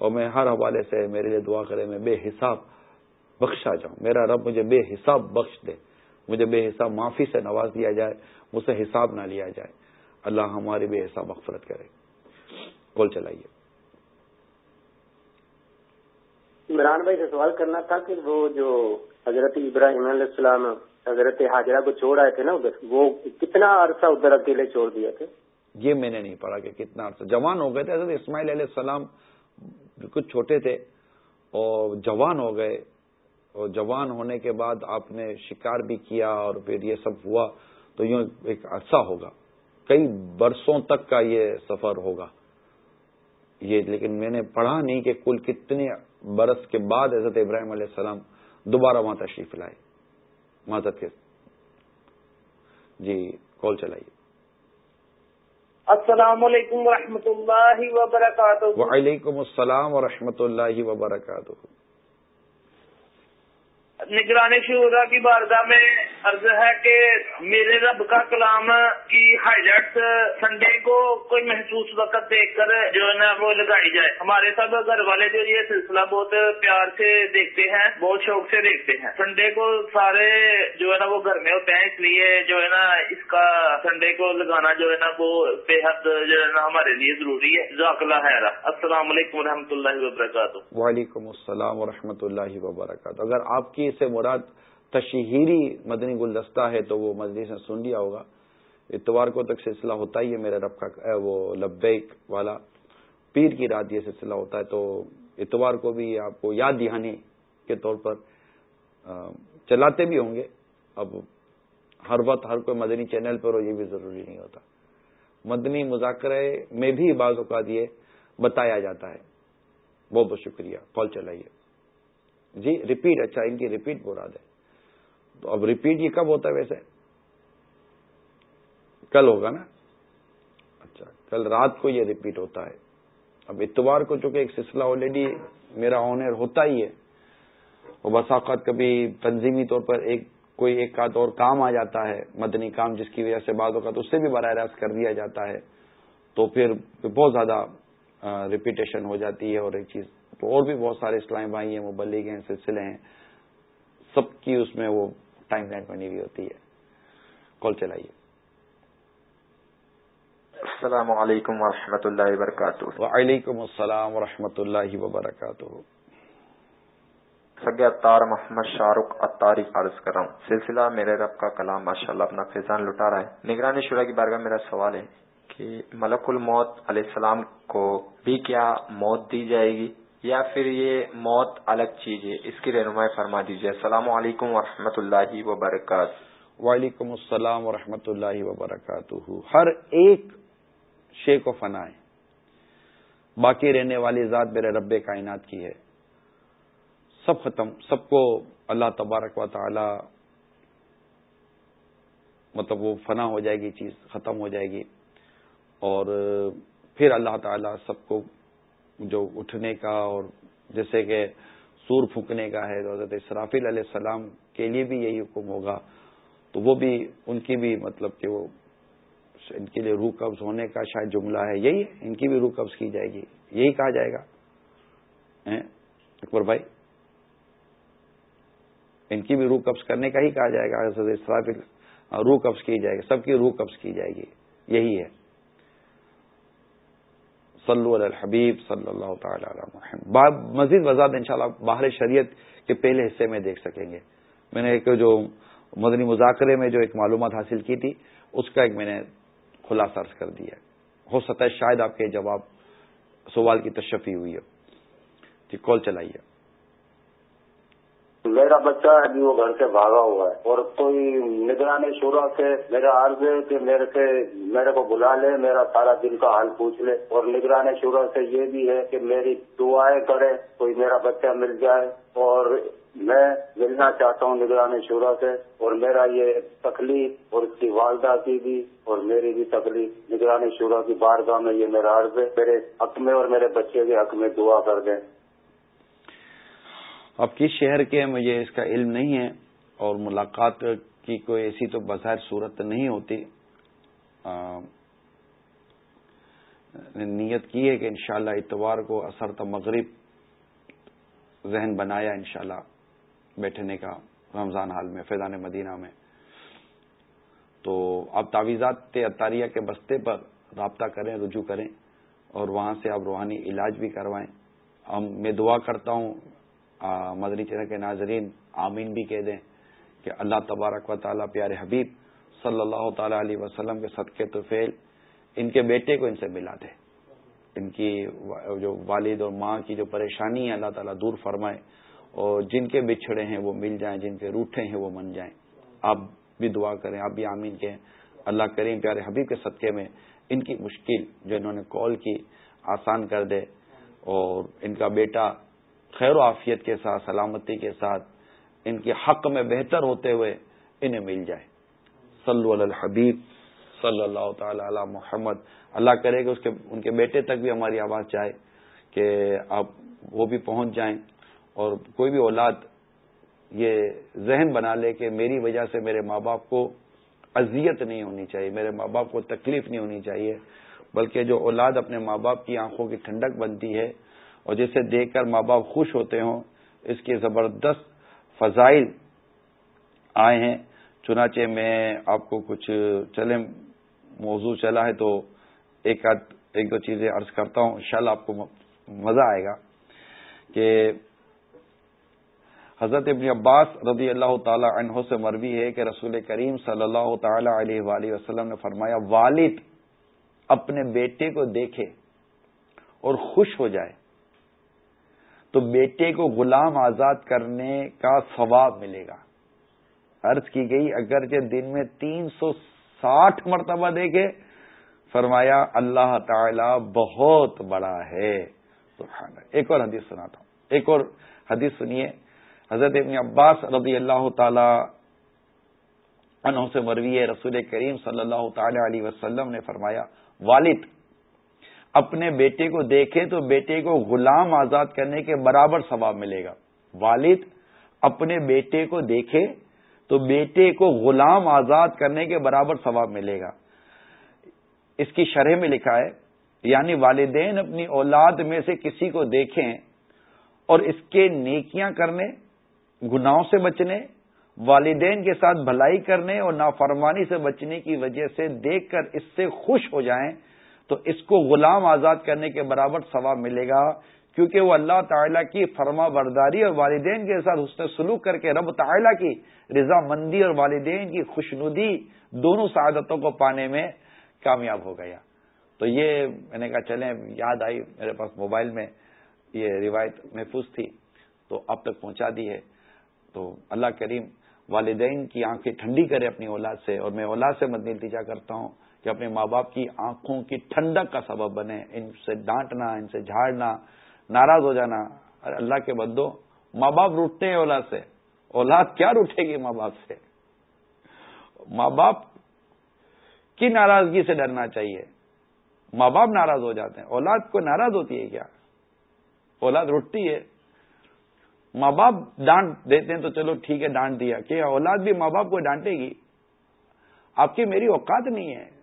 اور میں ہر حوالے سے میرے لیے دعا کرے میں بے حساب بخشا جاؤں۔ میرا رب مجھے بے حساب بخش دے۔ مجھے بے حساب معافی سے نواز دیا جائے مجھ سے حساب نہ لیا جائے۔ اللہ ہماری بے حساب مغفرت کرے۔ کول چلائیے۔ عمران بھائی سے سوال کرنا تھا کہ وہ جو حضرت ابراہیم علیہ السلام حضرت حاجرہ کو چھوڑ آئے تھے نا ادھر وہ کتنا عرصہ ادھر اکیلے چھوڑ دیا تھے؟ یہ میں نے نہیں پڑھا کہ کتنا عرصہ۔ جوان ہو گئے تھے حضرت اسماعیل علیہ السلام کچھ چھوٹے تھے اور جوان ہو گئے۔ اور جوان ہونے کے بعد آپ نے شکار بھی کیا اور پھر یہ سب ہوا تو یوں ایک عرصہ ہوگا۔ کئی برسوں تک کا یہ سفر ہوگا۔ یہ لیکن میں نے پڑھا نہیں کہ کل کتنے برس کے بعد حضرت ابراہیم علیہ السلام دوبارہ وہاں تشریف لائے۔ معذرت کے جی کال چلائیے۔ السلام علیکم ورحمۃ اللہ وبرکاتہ۔ وعلیکم السلام ورحمۃ اللہ وبرکاتہ۔ نگران شعرا کی بارگاہ میں عرض ہے کہ میرے رب کا کلام کی ہائی لائٹ سنڈے کو کوئی محسوس وقت دیکھ کر جو ہے نا وہ لگائی جائے۔ ہمارے سب گھر والے جو یہ سلسلہ بہت پیار سے دیکھتے ہیں، بہت شوق سے دیکھتے ہیں۔ سنڈے کو سارے جو ہے نا وہ گھر میں ہوتے ہیں، اس لیے جو ہے نا اس کا سنڈے کو لگانا جو ہے نا وہ بے حد جو ہے نا ہمارے لیے ضروری ہے۔ ذاکلہ ہے السلام علیکم و اللہ وبرکاتہ۔ وعلیکم السلام و اللہ وبرکاتہ۔ اگر آپ کی سے مراد تشہیری مدنی گلدستہ ہے تو وہ مجلس نے سن لیا ہوگا۔ اتوار کو تک سلسلہ ہوتا ہی ہے، میرے رب کا وہ لبیک والا۔ پیر کی رات یہ سلسلہ ہوتا ہے تو اتوار کو بھی آپ کو یاد دہانی کے طور پر چلاتے بھی ہوں گے۔ اب ہر وقت ہر کوئی مدنی چینل پر ہو، یہ بھی ضروری نہیں ہوتا۔ مدنی مذاکرے میں بھی بعض اوقات یہ بتایا جاتا ہے۔ بہت بہت شکریہ۔ کال چلائیے۔ جی ریپیٹ اچھا ان کی ریپیٹ براد ہے تو اب ریپیٹ یہ کب ہوتا ہے ویسے؟ کل ہوگا نا؟ اچھا کل رات کو یہ ریپیٹ ہوتا ہے۔ اب اتوار کو چونکہ ایک سلسلہ آلریڈی میرا آنر ہوتا ہی ہے اور بس اوقات کبھی تنظیمی طور پر ایک، کوئی ایک آدھ اور کام آ جاتا ہے، مدنی کام جس کی وجہ سے بعض اوقات اس سے بھی براہ راست کر دیا جاتا ہے، تو پھر بہت زیادہ ریپیٹیشن ہو جاتی ہے اور ایک چیز تو اور بھی بہت سارے اسلام بھائی ہیں مبلغ ہیں سلسلے ہیں۔ سب کی اس میں وہ ٹائم لائن بنی ہوئی ہوتی ہے۔ کال چلائیے۔ السلام علیکم و اللہ وبرکاتہ۔ وعلیکم السلام و اللہ وبرکاتہ۔ سگے اتار محمد شاہ رخ اتاری عرض کر رہا ہوں۔ سلسلہ میرے رب کا کلام ماشاء اللہ اپنا فیضان لٹا رہا ہے۔ نگرانی شورا کی بارگاہ میرا سوال ہے کہ ملک الموت علیہ السلام کو بھی کیا موت دی جائے گی؟ یا پھر یہ موت الگ چیز ہے، اس کی رہنمائی فرما دیجیے السلام علیکم و اللہ وبرکاتہ۔ وعلیکم السلام و اللہ وبرکاتہ۔ ہر ایک شے کو فنا ہے۔ باقی رہنے والی ذات میرے رب کائنات کی ہے۔ سب ختم، سب کو اللہ تبارک و تعالی مطلب وہ فنا ہو جائے گی، چیز ختم ہو جائے گی۔ اور پھر اللہ تعالی سب کو جو اٹھنے کا اور جیسے کہ سور پھونکنے کا ہے حضرت اسرافیل علیہ السلام کے لیے بھی یہی حکم ہوگا، تو وہ بھی ان کی بھی مطلب کہ وہ ان کے لیے روح قبض ہونے کا شاید جملہ ہے، یہی ہے، ان کی بھی روح قبض کی جائے گی، یہی کہا جائے گا۔ اکبر بھائی، ان کی بھی روح قبض کرنے کا ہی کہا جائے گا، حضرت اسرافیل، روح قبض کی جائے گی، سب کی روح قبض کی جائے گی، یہی ہے۔ صلو علی الحبیب صلی اللہ تعالی علی محمد۔ مزید وضاحت انشاءاللہ باہر شریعت کے پہلے حصے میں دیکھ سکیں گے۔ میں نے ایک جو مدنی مذاکرے میں جو ایک معلومات حاصل کی تھی، اس کا ایک میں نے خلاصہ عرض کر دیا۔ ہو سکتا ہے شاید آپ کے جواب سوال کی تشفی ہوئی ہے جی، کال چلائیے۔ میرا بچہ ابھی وہ گھر سے بھاگا ہوا ہے۔ اور کوئی نگرانی شورا سے میرا عرض ہے کہ میرے سے میرے کو بلا لے، میرا سارا دن کا حال پوچھ لے۔ اور نگرانی شورا سے یہ بھی ہے کہ میری دعائیں کرے، کوئی میرا بچہ مل جائے۔ اور میں ملنا چاہتا ہوں نگرانی شورا سے۔ اور میرا یہ تکلیف اور اس کی والدہ کی بھی اور میری بھی تکلیف۔ نگرانی شورا کی بارگاہ میں یہ میرا عرض ہے، میرے حق میں اور میرے بچے کے حق میں دعا کر دیں۔ اب کس شہر کے مجھے اس کا علم نہیں ہے، اور ملاقات کی کوئی ایسی تو بظاہر صورت نہیں ہوتی۔ نیت کی ہے کہ انشاءاللہ اتوار کو اثر تو مغرب ذہن بنایا انشاءاللہ بیٹھنے کا رمضان حال میں، فیضان مدینہ میں۔ تو آپ تعویذات اطاریہ کے بستے پر رابطہ کریں، رجوع کریں، اور وہاں سے آپ روحانی علاج بھی کروائیں۔ ہم میں دعا کرتا ہوں مدنی چینل کے ناظرین، آمین بھی کہہ دیں کہ اللہ تبارک و تعالیٰ پیارے حبیب صلی اللہ تعالی علیہ وسلم کے صدقے تو فیل، ان کے بیٹے کو ان سے ملا دے۔ ان کی جو والد اور ماں کی جو پریشانی ہے، اللہ تعالیٰ دور فرمائے اور جن کے بچھڑے ہیں وہ مل جائیں، جن کے روٹے ہیں وہ من جائیں۔ آپ بھی دعا کریں، آپ بھی آمین کہیں۔ اللہ کریم پیارے حبیب کے صدقے میں ان کی مشکل جو انہوں نے کال کی آسان کر دے اور ان کا بیٹا خیر و عافیت کے ساتھ، سلامتی کے ساتھ ان کے حق میں بہتر ہوتے ہوئے انہیں مل جائے۔ صلو علی الحبیب، صلی اللہ تعالی علی محمد۔ اللہ کرے کہ اس کے، ان کے بیٹے تک بھی ہماری آواز چاہے کہ آپ وہ بھی پہنچ جائیں اور کوئی بھی اولاد یہ ذہن بنا لے کہ میری وجہ سے میرے ماں باپ کو اذیت نہیں ہونی چاہیے، میرے ماں باپ کو تکلیف نہیں ہونی چاہیے، بلکہ جو اولاد اپنے ماں باپ کی آنکھوں کی ٹھنڈک بنتی ہے اور جسے دیکھ کر ماں باپ خوش ہوتے ہوں، اس کی زبردست فضائل آئے ہیں۔ چنانچہ میں آپ کو کچھ چلے موضوع چلا ہے تو ایک ایک دو چیزیں عرض کرتا ہوں۔ انشاءاللہ آپ کو مزہ آئے گا کہ حضرت ابن عباس رضی اللہ تعالی عنہ سے مروی ہے کہ رسول کریم صلی اللہ تعالی علیہ وآلہ وسلم نے فرمایا، والد اپنے بیٹے کو دیکھے اور خوش ہو جائے۔ تو بیٹے کو غلام آزاد کرنے کا ثواب ملے گا۔ عرض کی گئی، اگرچہ دن میں تین سو ساٹھ مرتبہ دیکھے، فرمایا اللہ تعالی بہت بڑا ہے۔ ایک اور حدیث سناتا ہوں۔ ایک اور حدیث سنیے۔ حضرت ابن عباس رضی اللہ تعالی عنہ سے مروی رسول کریم صلی اللہ تعالی علیہ وسلم نے فرمایا، والد اپنے بیٹے کو دیکھے تو بیٹے کو غلام آزاد کرنے کے برابر ثواب ملے گا۔ والد اپنے بیٹے کو دیکھے تو بیٹے کو غلام آزاد کرنے کے برابر ثواب ملے گا۔ اس کی شرح میں لکھا ہے یعنی والدین اپنی اولاد میں سے کسی کو دیکھیں اور اس کے نیکیاں کرنے، گناہوں سے بچنے، والدین کے ساتھ بھلائی کرنے اور نافرمانی سے بچنے کی وجہ سے دیکھ کر اس سے خوش ہو جائیں تو اس کو غلام آزاد کرنے کے برابر ثواب ملے گا، کیونکہ وہ اللہ تعالیٰ کی فرما برداری اور والدین کے ساتھ حسن سلوک کر کے رب تعالیٰ کی رضا مندی اور والدین کی خوشنودی دونوں سعادتوں کو پانے میں کامیاب ہو گیا۔ تو یہ میں نے کہا چلیں، یاد آئی میرے پاس موبائل میں، یہ روایت محفوظ تھی، تو اب تک پہنچا دی ہے۔ تو اللہ کریم والدین کی آنکھیں ٹھنڈی کرے اپنی اولاد سے، اور میں اولاد سے مدنی التجا کرتا ہوں۔ کہ اپنے ماں باپ کی آنکھوں کی ٹھنڈک کا سبب بنے، ان سے ڈانٹنا، ان سے جھاڑنا، ناراض ہو جانا۔ ارے اللہ کے بدو ماں باپ روٹتے ہیں اولاد سے۔ اولاد کیا روٹے گی ماں باپ سے؟ ماں باپ کی ناراضگی سے ڈرنا چاہیے۔ ماں باپ ناراض ہو جاتے ہیں۔ اولاد کو ناراض ہوتی ہے کیا؟ اولاد روٹتی ہے۔ ماں باپ ڈانٹ دیتے ہیں تو چلو ٹھیک ہے، ڈانٹ دیا۔ کہ اولاد بھی ماں باپ کو ڈانٹے گی؟ آپ کی میری اوقات نہیں ہے۔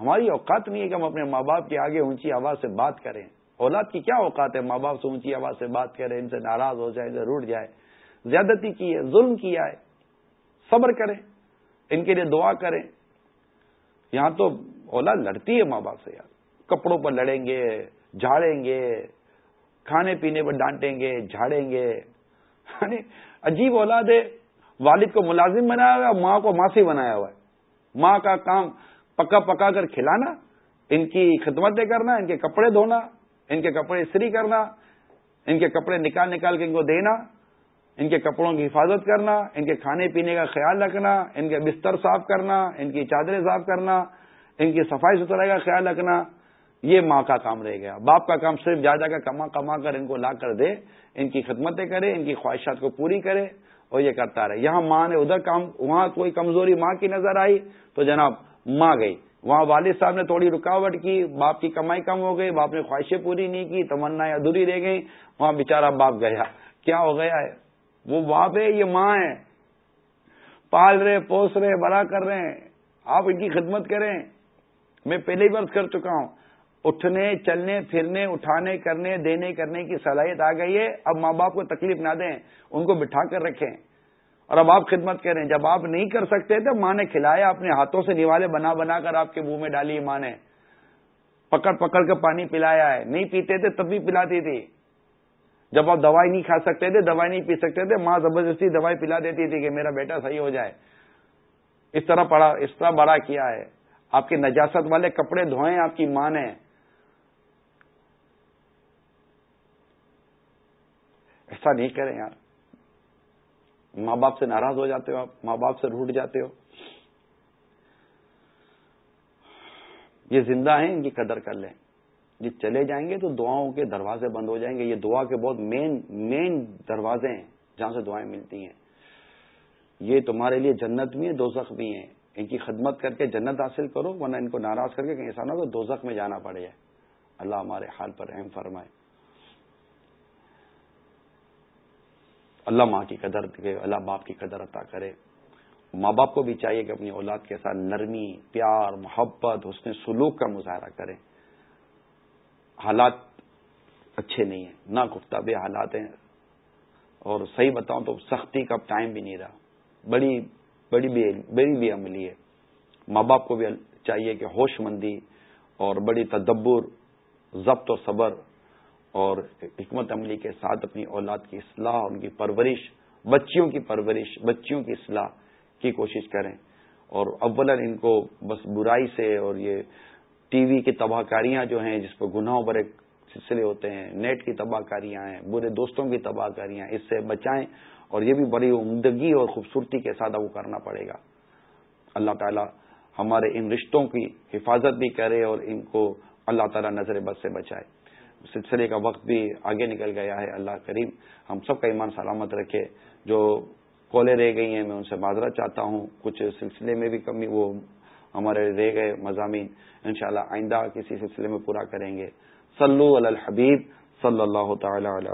ہماری اوقات نہیں ہے کہ ہم اپنے ماں باپ کے آگے اونچی آواز سے بات کریں۔ اولاد کی کیا اوقات ہے؟ ماں باپ سے اونچی آواز سے بات کریں، ان سے ناراض ہو جائے ان سے روٹ جائے زیادتی کی ہے، ظلم کیا ہے۔ صبر کریں، ان کے لیے دعا کریں۔ یہاں تو اولاد لڑتی ہے ماں باپ سے یار۔ کپڑوں پر لڑیں گے، جھاڑیں گے، کھانے پینے پر ڈانٹیں گے، جھاڑیں گے۔ یعنی عجیب اولاد ہے۔ والد کو ملازم بنایا ہوا ہے، ماں کو ماسی بنایا ہوا ہے۔ ماں کا کام پکا پکا کر کھلانا، ان کی خدمتیں کرنا، ان کے کپڑے دھونا، ان کے کپڑے استری کرنا، ان کے کپڑے نکال نکال کے ان کو دینا، ان کے کپڑوں کی حفاظت کرنا، ان کے کھانے پینے کا خیال رکھنا، ان کے بستر صاف کرنا، ان کی چادریں صاف کرنا، ان کی صفائی ستھرائی کا خیال رکھنا، یہ ماں کا کام رہ گیا۔ باپ کا کام صرف جا جا کر کما کما کر ان کو لا کر دے، ان کی خدمتیں کرے، ان کی خواہشات کو پوری کرے اور یہ کرتا رہے۔ یہاں ماں نے ادھر کام، وہاں کوئی کمزوری ماں کی نظر آئی تو جناب ماں گئی۔ وہاں والد صاحب نے تھوڑی رکاوٹ کی، باپ کی کمائی کم ہو گئی، باپ نے خواہشیں پوری نہیں کی، تمنا ادھوری رہ گئی۔ وہاں بےچارا باپ گیا۔ کیا ہو گیا ہے؟ وہ باپ ہے، یہ ماں ہے۔ پال رہے، پوس رہے، بڑا کر رہے ہیں۔ آپ ان کی خدمت کریں۔ میں پہلے ہی برس کر چکا ہوں، اٹھنے، چلنے، پھرنے، اٹھانے، کرنے، دینے، کرنے کی صلاحیت آ گئی ہے۔ اب ماں باپ کو تکلیف نہ دیں، ان کو بٹھا کر رکھیں۔ اور اب آپ خدمت کریں جب آپ نہیں کر سکتے تو ماں نے کھلایا، اپنے ہاتھوں سے نیوالے بنا بنا کر آپ کے منہ میں ڈالی ماں نے۔ پکڑ پکڑ کے پانی پلایا ہے۔ نہیں پیتے تھے تب بھی پلاتی تھی۔ جب آپ دوائی نہیں کھا سکتے تھے، دوائی نہیں پی سکتے تھے، ماں زبردستی دوائی پلا دیتی تھی کہ میرا بیٹا صحیح ہو جائے۔ اس طرح پڑا، اس طرح بڑا کیا ہے۔ آپ کے نجاست والے کپڑے دھوئیں آپ کی ماں نے۔ ایسا نہیں کریں یار۔ ماں باپ سے ناراض ہو جاتے ہو آپ، ماں باپ سے روٹ جاتے ہو۔ یہ زندہ ہیں، ان کی قدر کر لیں۔ یہ چلے جائیں گے تو دعاؤں کے دروازے بند ہو جائیں گے۔ یہ دعا کے بہت مین مین دروازے ہیں جہاں سے دعائیں ملتی ہیں۔ یہ تمہارے لیے جنت بھی ہے دو بھی ہیں۔ ان کی خدمت کر کے جنت حاصل کرو، ورنہ ان کو ناراض کر کے کہیں ایسا نہ ہو دو میں جانا پڑے۔ اللہ ہمارے حال پر اہم فرمائے۔ اللہ ماں کی قدر اللہ باپ کی قدر عطا کرے۔ ماں باپ کو بھی چاہیے کہ اپنی اولاد کے ساتھ نرمی، پیار، محبت، حسن سلوک کا مظاہرہ کریں حالات اچھے نہیں ہیں نہ گفتہ بے حالات ہیں۔ اور صحیح بتاؤں تو سختی کا ٹائم بھی نہیں رہا۔ بڑی بڑی بڑی بھی عملی ہے۔ ماں باپ کو بھی چاہیے کہ ہوش مندی اور بڑی تدبر، ضبط و صبر اور حکمت عملی کے ساتھ اپنی اولاد کی اصلاح، ان کی پرورش، بچیوں کی پرورش، بچیوں کی اصلاح کی کوشش کریں۔ اور اول ان کو بس برائی سے اور یہ ٹی وی کی تباہ کاریاں جو ہیں، جس پہ گناہوں بڑے سلسلے ہوتے ہیں، نیٹ کی تباہ کاریاں ہیں، برے دوستوں کی تباہ کاریاں اس سے بچائیں اور یہ بھی بڑی عمدگی اور خوبصورتی کے ساتھ وہ کرنا پڑے گا۔ اللہ تعالی ہمارے ان رشتوں کی حفاظت بھی کرے اور ان کو اللہ تعالی نظر بد سے بچائے۔ سلسلے کا وقت بھی آگے نکل گیا ہے، اللہ کریم ہم سب کا ایمان سلامت رکھے۔ جو کولے رہ گئی ہیں، میں ان سے معذرت چاہتا ہوں۔ کچھ سلسلے میں بھی کمی، وہ ہمارے رہ گئے مضامین۔ انشاءاللہ آئندہ کسی سلسلے میں پورا کریں گے۔ صلو علی الحبیب صلی اللہ تعالی علیہ